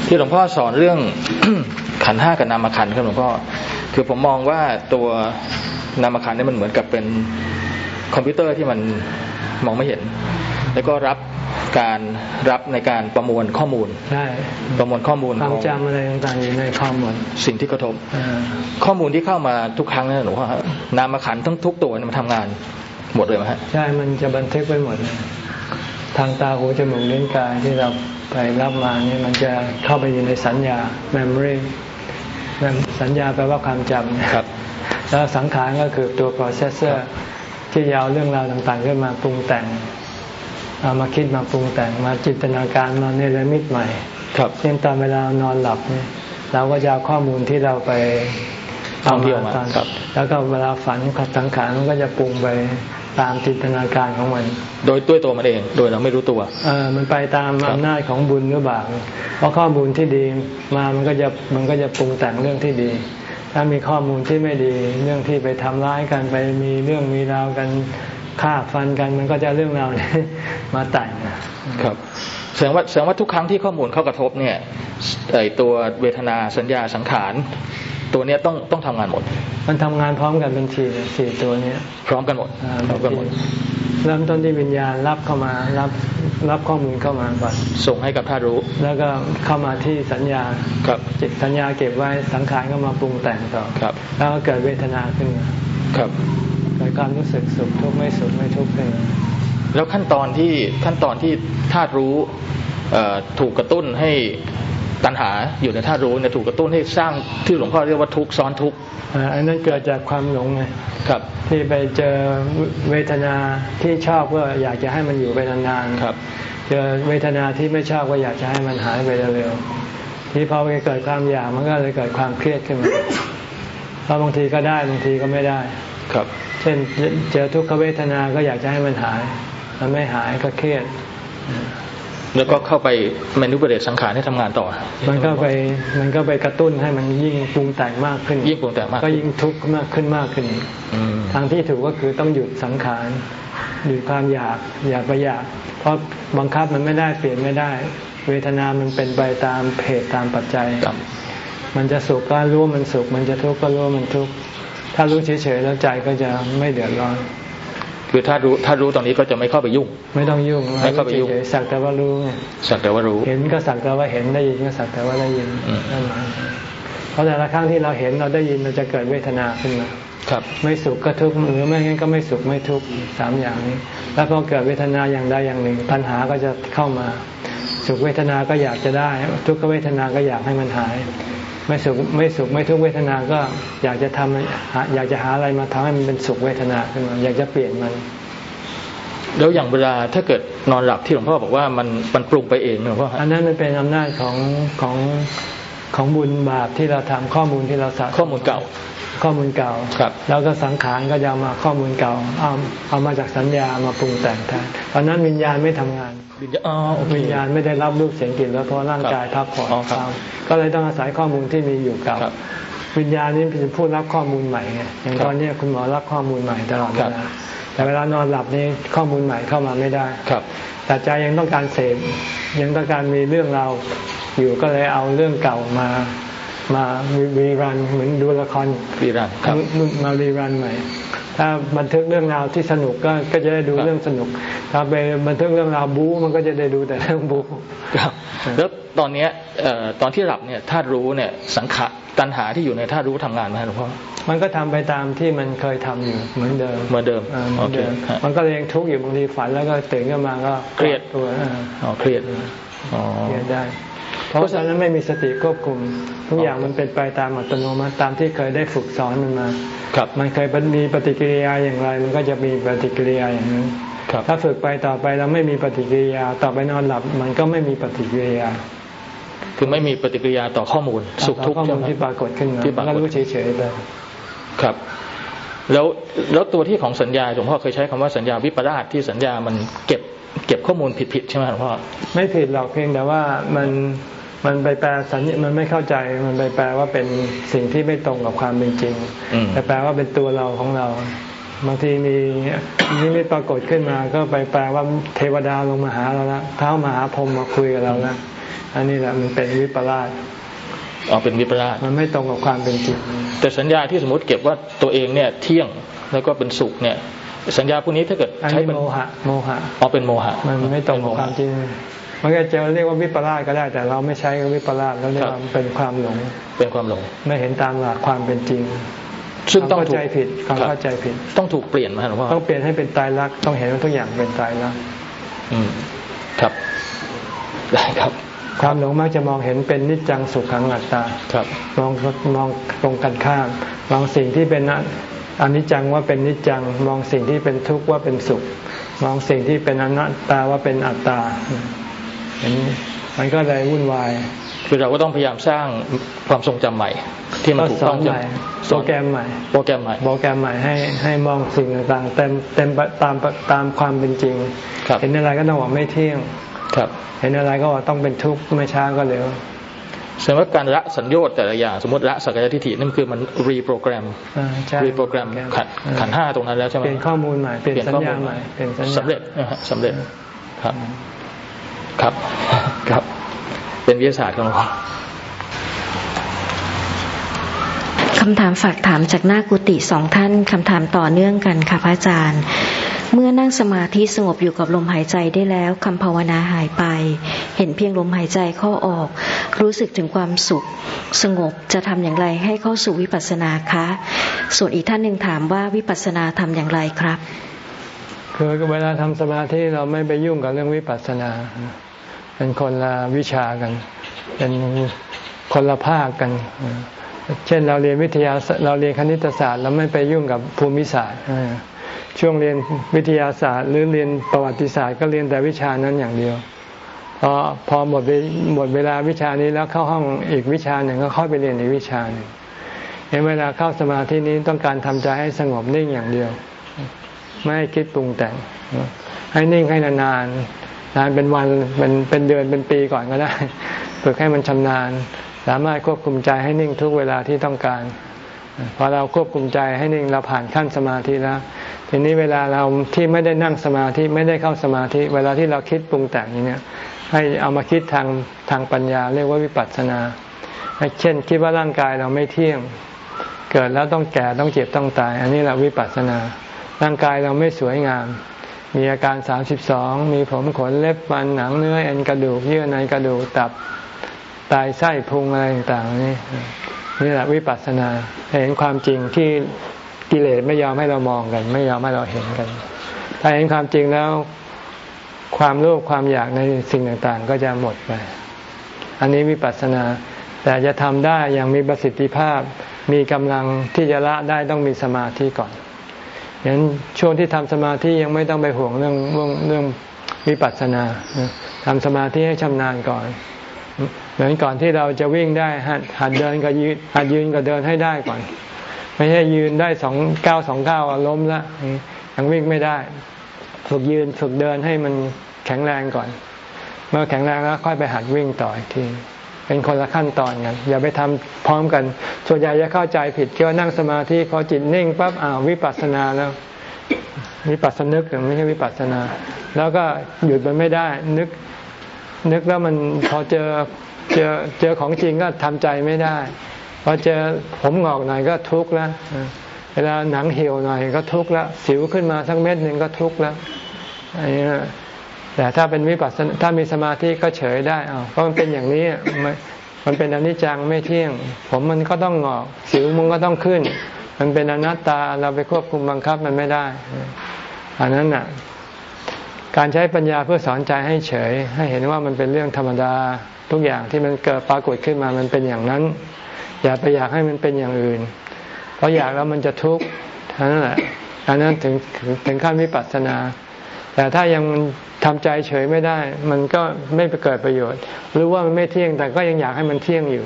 ที่หลวงพ่อสอนเรื่องขันห้ากับนามขันครับหลวงพ่อ คือผมมองว่าตัวนามขันนี่มันเหมือนกับเป็นคอมพิวเตอร์ที่มันมองไม่เห็น แล้วก็รับการรับในการประมวลข้อมูลใช่ประมวลข้อมูลความจำอะไรต่างๆอยู่ในข้อมูลสิ่งที่กระทบข้อมูลที่เข้ามาทุกครั้งนะหนูว่านามขันทั้งทุกตัวมันทำงานหมดเลยไหมฮะใช่มันจะบันทึกไว้หมดเลยทางตาหูจมูกลิ้นกายที่เราไปรับมานี่มันจะเข้าไปอยู่ในสัญญา memory สัญญาแปลว่าความจำครับ แล้วสังขารก็คือตัว processor ที่ยาวเรื่องราวต่างๆ ขึ้นมาปรุงแต่งเอามาคิดมาปรุงแต่งมาจินตนาการมาในระมิตใหม่ ครับเช่นตอนเวลานอนหลับเนี่ยเราก็จะเอาข้อมูลที่เราไปเอาเดียวมาแล้วก็เวลาฝันสังขารมันก็จะปรุงไป ตามจินตนาการของมัน โดยด้วยตัวมันเอง โดยเราไม่รู้ตัวเออมันไปตามอำนาจของบุญหรือบาปเพราะข้อมูลที่ดีมามันก็จะมันก็จะปรุงแต่งเรื่องที่ดี ถ้ามีข้อมูลที่ไม่ดี เรื่องที่ไปทำร้ายกันไปมีเรื่องมีราวกันฆ่าฟันกันมันก็จะเรื่องราวนี้มาแต่งครับแสดงว่าแสดงว่าทุกครั้งที่ข้อมูลเข้ากระทบเนี่ยไอตัวเวทนาสัญญาสังขาร ตัวเนี้ยต้องต้องทำงานหมด มันทำงานพร้อมกันเป็นทีสี่ตัวเนี้ยพร้อมกันหมดพร้อมกันหมดเริ่มต้นที่วิญญาณรับเข้ามารับรับข้อมูลเข้ามาก่อนส่งให้กับธาตุรู้ แล้วก็เข้ามาที่สัญญาครับจิตสัญญาเก็บไว้สังขารก็มาปรุงแต่งต่อครับแล้วก็เกิดเวทนาขึ้นมาครับเกิดความรู้สึกสุขทุกข์ไม่สุขไม่ทุกข์ขึ้นมาแล้วขั้นตอนที่ขั้นตอนที่ธาตุรู้ถูกกระตุ้นให้ ตัณหาอยู่ในธาตุรู้เนี่ยถูกกระตุ้นให้สร้างที่หลวงพ่อเรียกว่าทุกซ้อนทุกอันนั้นเกิดจากความหลงไงครับที่ไปเจอเวทนาที่ชอบก็อยากจะให้มันอยู่ไปนานๆครับ เจอเวทนาที่ไม่ชอบก็อยากจะให้มันหายไปเร็วๆที่พอไปเกิดความอยากมันก็เลยเกิดความเครียดขึ้นมาเพราะบางทีก็ได้บางทีก็ไม่ได้ครับ เช่นเจอทุกขเวทนาก็อยากจะให้มันหาย มันไม่หายก็เครียด แล้วก็เข้าไปเมนูประเดสังขารให้ทำงานต่อ มันก็ไปมันก็ไปกระตุ้นให้มันยิ่งปรุงแต่งมากขึ้น ยิ่งปรุงแต่งมาก ก็ยิ่งทุกข์มากขึ้นมากขึ้นทางที่ถูกก็คือต้องหยุดสังขารหยุดความอยากอยากไปอยาก เพราะบังคับมันไม่ได้เปลี่ยนไม่ได้ เวทนามันเป็นไปตามเหตุตามปัจจัย มันจะสุขก็รู้มันสุข มันจะทุกข์ก็รู้มันทุกข์ถ้ารู้เฉยๆแล้วใจก็จะไม่เดือดร้อน คือถ้ารู้ถ้ารู้ตอนนี้ก็จะไม่เข้าไปยุ่ง ไม่ต้องยุ่งไม่เข้าไปยุ่งสักแต่ว่ารู้ไงสักแต่ว่ารู้ เห็นก็สักแต่ว่าเห็นได้ยินก็สักแต่ว่าได้ยินนั่นหมายเพราะแต่ละครั้งที่เราเห็นเราได้ยินเราจะเกิดเวทนาขึ้นมาครับไม่สุขก็ทุกข์หรือไม่งั้นก็ไม่สุขไม่ทุกข์สามอย่างนี้ แล้วพอเกิดเวทนาอย่างใดอย่างหนึ่งปัญหาก็จะเข้ามา สุขเวทนาก็อยากจะได้ ทุกขเวทนาก็อยากให้มันหาย ไม่สุขไม่สุขไม่ทุกขเวทนาก็อยากจะทำอยากจะหาอะไรมาทำให้มันเป็นสุขเวทนาขึ้นมาอยากจะเปลี่ยนมัน แล้วอย่างเวลาถ้าเกิดนอนหลับที่หลวงพ่อบอกว่ามันมันปรุงไปเองหลวงพ่ออันนั้นมันเป็นอำนาจของของของบุญบาปที่เราทำข้อมูลที่เราสะสมข้อมูลเก่า ข้อมูลเก่าครับแล้วก็สังขารก็จะเอามาข้อมูลเก่าเอาเอามาจากสัญญามาปรุงแต่งแทนตอนนั้นวิญญาณไม่ทำงานวิญญาณอ๋อโอเควิญญาณไม่ได้รับรูปเสียงกลิ่นแล้วเพราะร่างกายพักผ่อนอ๋อครับก็เลยต้องอาศัยข้อมูลที่มีอยู่เก่าครับวิญญาณนี้เป็นผู้รับข้อมูลใหม่ไงอย่างครับตอนนี้คุณหมอรับข้อมูลใหม่ตลอดเวครับลาแต่เวลานอนหลับนี่ข้อมูลใหม่เข้ามาไม่ได้ครับแต่ใจยังต้องการเสพยังต้องการมีเรื่องราวอยู่ก็เลยเอาเรื่องเก่ามา มารีรันเหมือนดูละครรีรันครับมารีรันใหม่ ถ้าบันทึกเรื่องราวที่สนุกก็ก็จะได้ดูครับเรื่องสนุก ถ้าไปบันทึกเรื่องราวบู๊มันก็จะได้ดูแต่เรื่องบู๊ครับแล้วตอนเนี้ยเอ่อตอนที่หลับเนี่ยถ้ารู้เนี่ยสังขารตัณหาที่อยู่ในถ้ารู้ทำงานไหมครับหลวงพ่อ มันก็ทำไปตามที่มันเคยทำอยู่เหมือนเดิม เหมือนเดิมอ่าเหมือนเดิมโอเคฮะมันก็เลยยังทุกข์อยู่บางทีฝันแล้วก็ตื่นขึ้นมาก็เครียดตัวอ่าอ๋อเครียดอ๋อเครียดได้ เพราะฉะนั้นไม่มีสติควบคุม ทุกอย่างมันเป็นไปตามอัตโนมัติตามที่เคยได้ฝึกสอนมันมาครับมันเคยมีปฏิกิริยาอย่างไร มันก็จะมีปฏิกิริยาอย่างนั้นครับถ้าฝึกไปต่อไปแล้วไม่มีปฏิกิริยา ต่อไปนอนหลับ มันก็ไม่มีปฏิกิริยา คือไม่มีปฏิกิริยาต่อข้อมูล สุขทุกข์ข้อใช่มูลไหมที่ปรากฏขึ้นมาที่ปรากฏก็รู้เฉยๆไปครับ แล้วแล้วตัวที่ของสัญญาหลวงพ่อเคยใช้คำว่าสัญญาวิปลาสที่สัญญามันเก็บเก็บข้อมูลผิดๆใช่ไหมหลวงพ่อไม่ผิดหรอกเพียงแต่ว่ามัน มันไปแปลสัญญามันไม่เข้าใจ มันไปแปลว่าเป็นสิ่งที่ไม่ตรงกับความเป็นจริงอืมแต่แปลว่าเป็นตัวเราของเรา บางทีมีนิมิตปรากฏขึ้นมา ก็ไปแปลว่าเทวดาลงมาหาเราแล้วเท้ามาหาพรหมมาคุยกับเราแล้วอันนี้แหละมันเป็นวิปลาสอ๋อเป็นวิปลาสมันไม่ตรงกับความเป็นจริง แต่สัญญาที่สมมติเก็บว่าตัวเองเนี่ยเที่ยงแล้วก็เป็นสุขเนี่ย สัญญาพวกนี้ถ้าเกิดอันใช้นี้เป็นโมหะโมหะอ๋อเป็นโมหะ มันไม่ตรงกับความจริง มันก็จะเรียกว่าวิปลาสก็ได้ แต่เราไม่ใช้กับวิปลาสแล้วเรียกว่าเป็นความหลง เป็นความหลง ไม่เห็นตามหลักความเป็นจริง ซึ่งความต้องเข้าถูใจกผิดความครับเข้าใจผิด ต้องถูกเปลี่ยนมาหลวงพ่อต้องเปลี่ยนให้เป็นตายรักษณ์ต้องเห็นว่าทุกอย่างเป็นตายรักษณ์อืมครับได้ครับความหลงมักจะมองเห็นเป็นนิจจังสุขขังอัตตาครับ มองมองตรงกันข้าม มองสิ่งที่เป็นอนิจจังว่าเป็นนิจจัง มองสิ่งที่เป็นทุกข์ว่าเป็นสุข มองสิ่งที่เป็นอนัตตาว่าเป็นอัตตาเห็น มันก็เลยวุ่นวาย คือเราก็ต้องพยายามสร้างความทรงจำใหม่ ที่มันก็ถูกสอต้อนงใหม่โปรแกรมใหม่ โปรแกรมใหม่ โปรแกรมใหม่ให้ให้มองสิ่งต่างๆเต็มเต็มตามตามความเป็นจริงครับเห็นอะไรก็ต้องบอกไม่เที่ยงครับ เห็นอะไรก็บอกต้องเป็นทุกข์ไม่ช้าก็เร็วแสดงว่าการละสัญญาแต่ละอย่างสมมติละสักยทิฏฐินั่นคือมันรีโปรแกรมอ่าใช่รีโปรแกรมขันขันห้าตรงนั้นแล้วใช่ไหมเปลี่ยนข้อมูลใหม่เปลี่ยนสัญญาข้อใหม่เปลี่ยนสัญญาสำเร็จนะฮะสำเร็จครับ ครับครับ เป็นวิทยาศาสตร์ของเราคำถามฝากถามจากหน้ากุฏิสองท่านคำถามต่อเนื่องกันค่ะพระอาจารย์ เมื่อนั่งสมาธิสงบอยู่กับลมหายใจได้แล้วคำภาวนาหายไป เห็นเพียงลมหายใจเข้าออก รู้สึกถึงความสุข สงบจะทำอย่างไรให้เข้าสู่วิปัสสนาคะ ส่วนอีกท่านหนึ่งถามว่าวิปัสสนาทำอย่างไรครับ คือเวลาทำสมาธิเราไม่ไปยุ่งกับเรื่องวิปัสสนา เป็นคนละวิชากัน เป็นคนละภาคกัน เช่นเราเรียนวิทยาเราเรียนคณิตศาสตร์เราไม่ไปยุ่งกับภูมิศาสตร์ช่วงเรียนวิทยาศาสตร์ หรือเรียนประวัติศาสตร์ก็เรียนแต่วิชานั้นอย่างเดียวพอพอหมดหมดเวลาวิชานี้แล้วเข้าห้องอีกวิชาหนึ่งก็เข้าไปเรียนอีกวิชาหนึ่งเห็นเวลาเข้าสมาธินี้ต้องการทำใจให้สงบนิ่งอย่างเดียว ไม่ให้คิดปรุงแต่ง ให้นิ่งให้นานๆนานเป็นวันเป็นเป็นเดือนเป็นปีก่อนก็ได้ฝึกให้มันชำนาญ สามารถควบคุมใจให้นิ่งทุกเวลาที่ต้องการพอเราควบคุมใจให้นิ่งเราผ่านขั้นสมาธิแล้ว ทีนี้เวลาเราที่ไม่ได้นั่งสมาธิไม่ได้เข้าสมาธิ เวลาที่เราคิดปรุงแต่งอย่างนี้ยให้เอามาคิดทางทางปัญญา เรียกว่าวิปัสสนา เช่นคิดว่าร่างกายเราไม่เที่ยง เกิดแล้วต้องแก่ต้องเจ็บต้องตาย อันนี้แหละวิปัสสนา ร่างกายเราไม่สวยงาม มีอาการสามสิบสองมีผมขนเล็บฟันหนังเนื้อเอ็นกระดูกเยื่อในกระดูกตับตายไส้พุงอะไรต่างๆนี่นี่แหละวิปัสสนาเห็นความจริงที่กิเลสไม่ยอมให้เรามองกัน ไม่ยอมให้เราเห็นกัน ถ้าเห็นความจริงแล้วความโลภความอยากในสิ่งต่างๆ ก็จะหมดไป อันนี้วิปัสสนา แต่จะทำได้อย่างมีประสิทธิภาพ มีกำลังที่จะละได้ต้องมีสมาธิก่อน ฉะนั้นช่วงที่ทำสมาธิยังไม่ต้องไปห่วงเรื่องเรื่องเรื่องวิปัสสนาทำสมาธิให้ชำนาญก่อน เหมือนก่อนที่เราจะวิ่งได้หัดหัดเดินก็ยืนหัดยืนก็เดินให้ได้ก่อน ไม่ใช่ยืนได้สองเก้าสองเก้าล้มละยังวิ่งไม่ได้ฝึกยืนฝึกเดินให้มันแข็งแรงก่อน เมื่อแข็งแรงแล้วค่อยไปหัดวิ่งต่ออีกที เป็นคนละขั้นตอนกัน อย่าไปทำพร้อมกัน ส่วนใหญ่จะเข้าใจผิดคิดว่านั่งสมาธิพอจิตนิ่งปั๊บอ้าววิปัสสนาแล้ววิปัสสนึกหรือไม่ใช่วิปัสสนา แล้วก็หยุดมันไม่ได้ นึกนึกแล้วมันพอเจอเจอเจอของจริงก็ทำใจไม่ได้พอเจอผมงอกหน่อยก็ทุกข์แล้วเวลาหนังเหี่ยวหน่อยก็ทุกข์แล้วสิวขึ้นมาสักเม็ดหนึ่งก็ทุกข์แล้วอันนี้ แต่ถ้าเป็นวิปัสสนาถ้ามีสมาธิก็เฉยได้เอาเพราะมันเป็นอย่างนี้มันเป็นอนิจจังไม่เที่ยง ผมมันก็ต้องงอก สิวมันก็ต้องขึ้น มันเป็นอนัตตาเราไปควบคุมบังคับมันไม่ได้อันนั้นน่ะ การใช้ปัญญาเพื่อสอนใจให้เฉย ให้เห็นว่ามันเป็นเรื่องธรรมดา ทุกอย่างที่มันเกิดปรากฏขึ้นมามันเป็นอย่างนั้น อย่าไปอยากให้มันเป็นอย่างอื่น เพราะอยากแล้วมันจะทุกข์ท่านั้นแหละอันนั้นถึงถึงขั้นวิปัสสนา แต่ถ้ายัง ทำใจเฉยไม่ได้ มันก็ไม่ไปเกิดประโยชน์หรือว่ามันไม่เที่ยงแต่ก็ยังอยากให้มันเที่ยงอยู่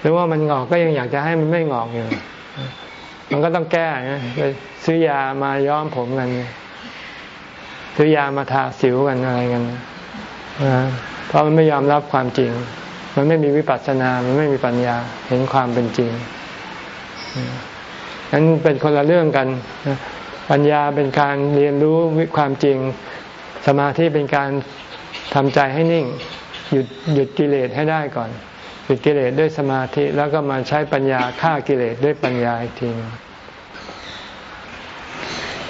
หรือว่ามันงอกก็ยังอยากจะให้มันไม่งอกอยู่ มันก็ต้องแก้นะไปซื้อยามาย้อมผมกันซื้อยามาทาสิวกันอะไรกันนะเพราะมันไม่ยอมรับความจริง มันไม่มีวิปัสสนา มันไม่มีปัญญา เห็นความเป็นจริงนั้นเป็นคนละเรื่องกัน ปัญญาเป็นการเรียนรู้ความจริง สมาธิเป็นการทำใจให้นิ่ง หยุดหยุดกิเลสให้ได้ก่อน หยุดกิเลสด้วยสมาธิแล้วก็มาใช้ปัญญาฆ่ากิเลสด้วยปัญญาอีกที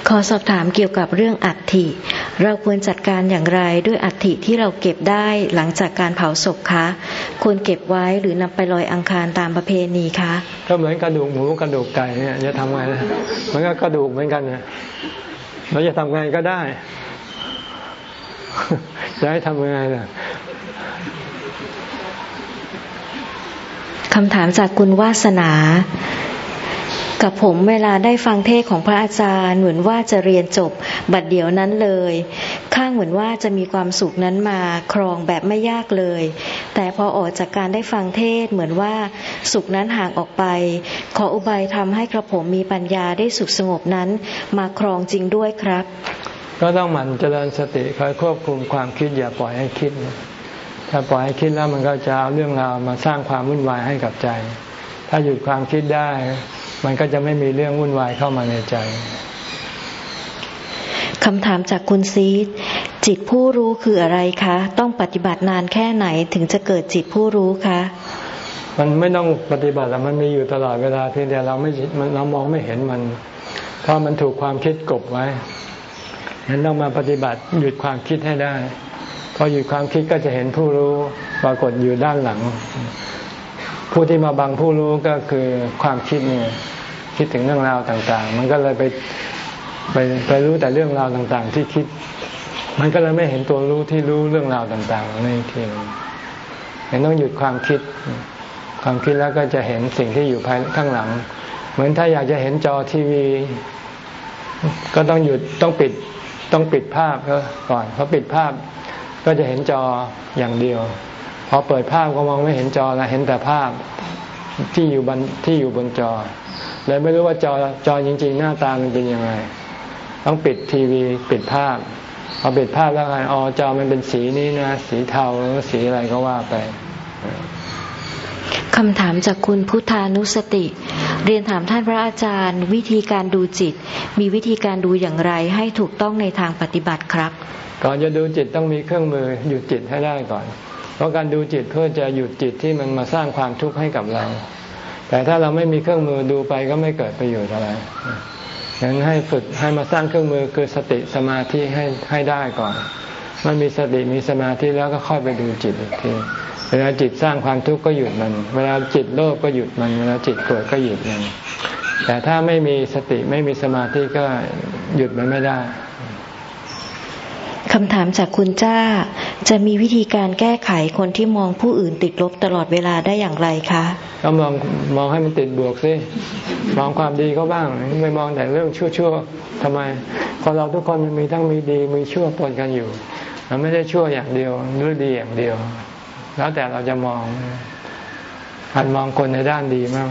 ขอสอบถามเกี่ยวกับเรื่องอัฐิ เราควรจัดการอย่างไรด้วยอัฐิที่เราเก็บได้หลังจากการเผาศพคะ ควรเก็บไว้หรือนำไปลอยอังคารตามประเพณีคะ ก็เหมือนกระดูกหมูกระดูกไก่เนี่ยจะทำไงนะมันก็กระดูกเหมือนกันเนี่ยเราจะทำไงก็ได้ จะให้ทำยังไงล่ะคำถามจากคุณวาสนา กับผมเวลาได้ฟังเทศของพระอาจารย์เหมือนว่าจะเรียนจบ บัดเดี๋ยวนั้นเลย ข้างเหมือนว่าจะมีความสุขนั้นมาครองแบบไม่ยากเลย แต่พอออกจากการได้ฟังเทศเหมือนว่าสุขนั้นห่างออกไป ขออุบายทำให้กระผมมีปัญญาได้สุขสงบนั้น มาครองจริงด้วยครับ ก็ต้องหมั่นเจริญสติคอยควบคุมความคิดอย่าปล่อยให้คิด ถ้าปล่อยให้คิดแล้วมันก็จะเอาเรื่องราวมาสร้างความวุ่นวายให้กับใจ ถ้าหยุดความคิดได้ มันก็จะไม่มีเรื่องวุ่นวายเข้ามาในใจคำถามจากคุณซีดจิตผู้รู้คืออะไรคะ ต้องปฏิบัตินานแค่ไหนถึงจะเกิดจิตผู้รู้คะมันไม่ต้องปฏิบัติแล้วมันมีอยู่ตลอดเวลาเพียงแต่เราไม่เรามองไม่เห็นมัน เพราะมันถูกความคิดกบไว้ ฉันต้องมาปฏิบัติหยุดความคิดให้ได้ พอหยุดความคิดก็จะเห็นผู้รู้ปรากฏอยู่ด้านหลัง ผู้ที่มาบังผู้รู้ก็คือความคิดเนี่ยคิดถึงเรื่องราวต่าง ๆ มันก็เลยไปไปไปรู้แต่เรื่องราวต่าง ๆ ที่คิด มันก็เลยไม่เห็นตัวรู้ที่รู้เรื่องราวต่างๆในทีเห็นต้องหยุดความคิด ความคิดแล้วก็จะเห็นสิ่งที่อยู่ภายข้างหลัง เหมือนถ้าอยากจะเห็นจอทีวี ก็ต้องหยุดต้องปิด ต้องปิดภาพก่อนเพราะปิดภาพก็จะเห็นจออย่างเดียวพอเปิดภาพก็มองไม่เห็นจอแล้วเห็นแต่ภาพที่อยู่บนที่อยู่บนจอเลยไม่รู้ว่าจอจอจริง ๆ หน้าตามันเป็นยังไง ต้องปิดทีวีปิดภาพพอปิดภาพแล้วกันอ๋อจอมันเป็นสีนี้นะ สีเทาสีอะไรก็ว่าไป คำถามจากคุณพุทธานุสติ เรียนถามท่านพระอาจารย์ วิธีการดูจิต มีวิธีการดูอย่างไรให้ถูกต้องในทางปฏิบัติครับ ก่อนจะดูจิตต้องมีเครื่องมือหยุดจิตให้ได้ก่อน เพราะการดูจิตเพื่อจะหยุดจิตที่มันมาสร้างความทุกข์ให้กับเรา แต่ถ้าเราไม่มีเครื่องมือดูไปก็ไม่เกิดประโยชน์อะไรงั้นให้ฝึกให้มาสร้างเครื่องมือคือสติสมาธิให้ให้ได้ก่อน มันมีสติมีสมาธิแล้วก็ค่อยไปดูจิตอีกทีเวลาจิตสร้างความทุกข์ก็หยุดมัน เวลาจิตโลภก็หยุดมันเวลาจิตโกรธก็หยุดมันแต่ถ้าไม่มีสติไม่มีสมาธิก็หยุดมันไม่ได้ คำถามจากคุณจ้า จะมีวิธีการแก้ไขคนที่มองผู้อื่นติดลบตลอดเวลาได้อย่างไรคะ ก็มองมองให้มันติดบวกสิมองความดีเขาบ้างไม่มองแต่เรื่องชั่วๆทำไมคนเราทุกคนมันมีทั้งมีดีมีชั่วปนกันอยู่มันไม่ได้ชั่วอย่างเดียวหรือดีอย่างเดียว แล้วแต่เราจะมองหันมองคนในด้านดีมาก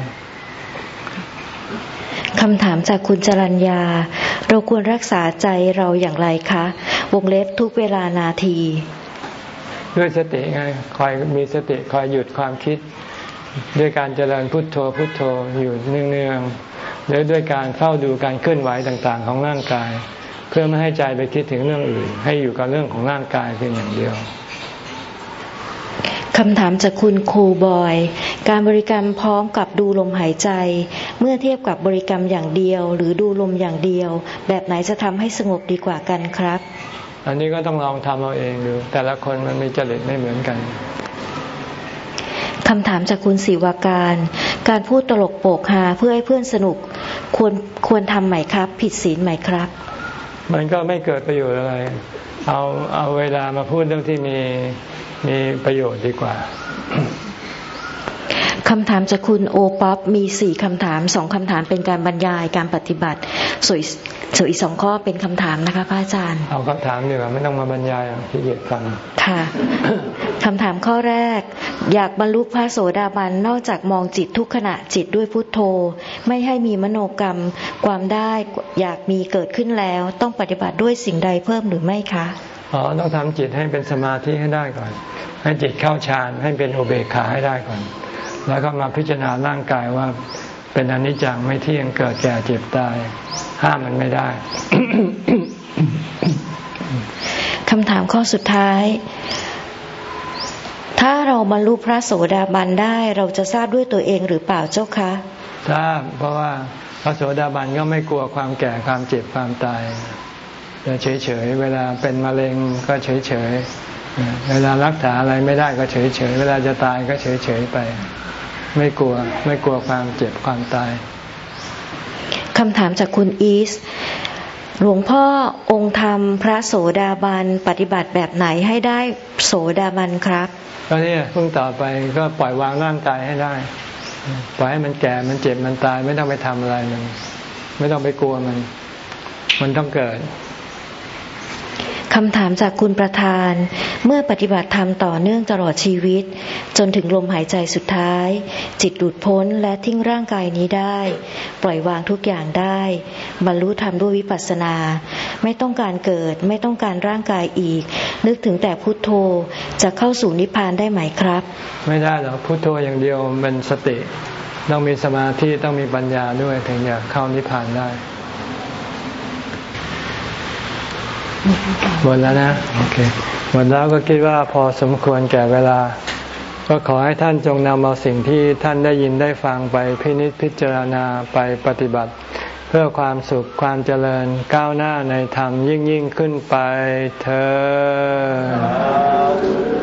คำถามจากคุณจรัญญา เราควรรักษาใจเราอย่างไรคะ วงเล็บทุกเวลานาที ด้วยสติไงคอยมีสติคอยหยุดความคิด ด้วยการเจริญพุทโธพุทโธอยู่เนืองๆหรือด้วยการเฝ้าดูการเคลื่อนไหวต่างๆ ของร่างกาย เพื่อไม่ให้ใจไปคิดถึงเรื่องอื่น ให้อยู่กับเรื่องของร่างกายเพียงอย่างเดียวคำถามจากคุณครูบอย การบริกรรมพร้อมกับดูลมหายใจ เมื่อเทียบกับบริกรรมอย่างเดียว หรือดูลมอย่างเดียว แบบไหนจะทำให้สงบดีกว่ากันครับ อันนี้ก็ต้องลองทำเอาเองดู แต่ละคนมันมีจริตไม่เหมือนกันคำถามจากคุณศิวาการ การพูดตลกโปกฮาเพื่อให้เพื่อนสนุก ควรควรทำไหมครับ ผิดศีลไหมครับ มันก็ไม่เกิดประโยชน์อะไร เอาเอาเวลามาพูดเรื่องที่มีมีประโยชน์ดีกว่า คำถามจากคุณโอป๊อปมีสี่คำถามสองคำถามเป็นการบรรยายการปฏิบัติส่วนส่วนอีกสองข้อเป็นคำถามนะคะพระอาจารย์ เอาคำถามดีกว่าไม่ต้องมาบรรยายที่เกียดฟังค่ะคำถามข้อแรก อยากบรรลุพระโสดาบันนอกจากมองจิตทุกขณะจิตด้วยพุทโธ ไม่ให้มีมโนกรรมความได้อยากมีเกิดขึ้นแล้ว ต้องปฏิบัติด้วยสิ่งใดเพิ่มหรือไม่คะอ๋อต้องทำจิตให้เป็นสมาธิให้ได้ก่อน ให้จิตเข้าฌานให้เป็นอุเบกขาให้ได้ก่อน แล้วก็มาพิจารณาร่างกายว่าเป็นอนิจจังไม่เที่ยงเกิดแก่เจ็บตาย ห้ามมันไม่ได้คำถามข้อสุดท้าย ถ้าเราบรรลุพระโสดาบันได้เราจะทราบด้วยตัวเองหรือเปล่าเจ้าคะทราบเพราะว่าพระโสดาบันก็ไม่กลัวความแก่ความเจ็บความตายจะเฉยเฉยเวลาเป็นมะเร็งก็เฉยเฉยเวลารักษาอะไรไม่ได้ก็เฉยเฉยเวลาจะตายก็เฉยเฉยไป ไม่กลัวไม่กลัวความเจ็บความตายคำถามจากคุณอีส หลวงพ่อองค์ธรรมพระโสดาบันปฏิบัติแบบไหนให้ได้โสดาบันครับก็นี่เพิ่งต่อไปก็ปล่อยวางร่างกายให้ได้ ปล่อยให้มันแก่มันเจ็บมันตายไม่ต้องไปทำอะไรมัน ไม่ต้องไปกลัวมัน มันต้องเกิด คำถามจากคุณประธาน เมื่อปฏิบัติธรรมต่อเนื่องตลอดชีวิต จนถึงลมหายใจสุดท้าย จิตหลุดพ้นและทิ้งร่างกายนี้ได้ ปล่อยวางทุกอย่างได้ บรรลุธรรมด้วยวิปัสสนา ไม่ต้องการเกิด ไม่ต้องการร่างกายอีก นึกถึงแต่พุทโธจะเข้าสู่นิพพานได้ไหมครับ ไม่ได้หรอกพุทโธอย่างเดียวเป็นสติ ต้องมีสมาธิต้องมีปัญญาด้วยถึงจะเข้านิพพานได้ หมดแล้วนะโอเคหมดแล้วก็คิดว่าพอสมควรแก่เวลา ก็ขอให้ท่านจงนำเอาสิ่งที่ท่านได้ยินได้ฟังไปพินิจพิจารณาไปปฏิบัติ เพื่อความสุขความเจริญก้าวหน้าในธรรมยิ่งยิ่งขึ้นไปเธอ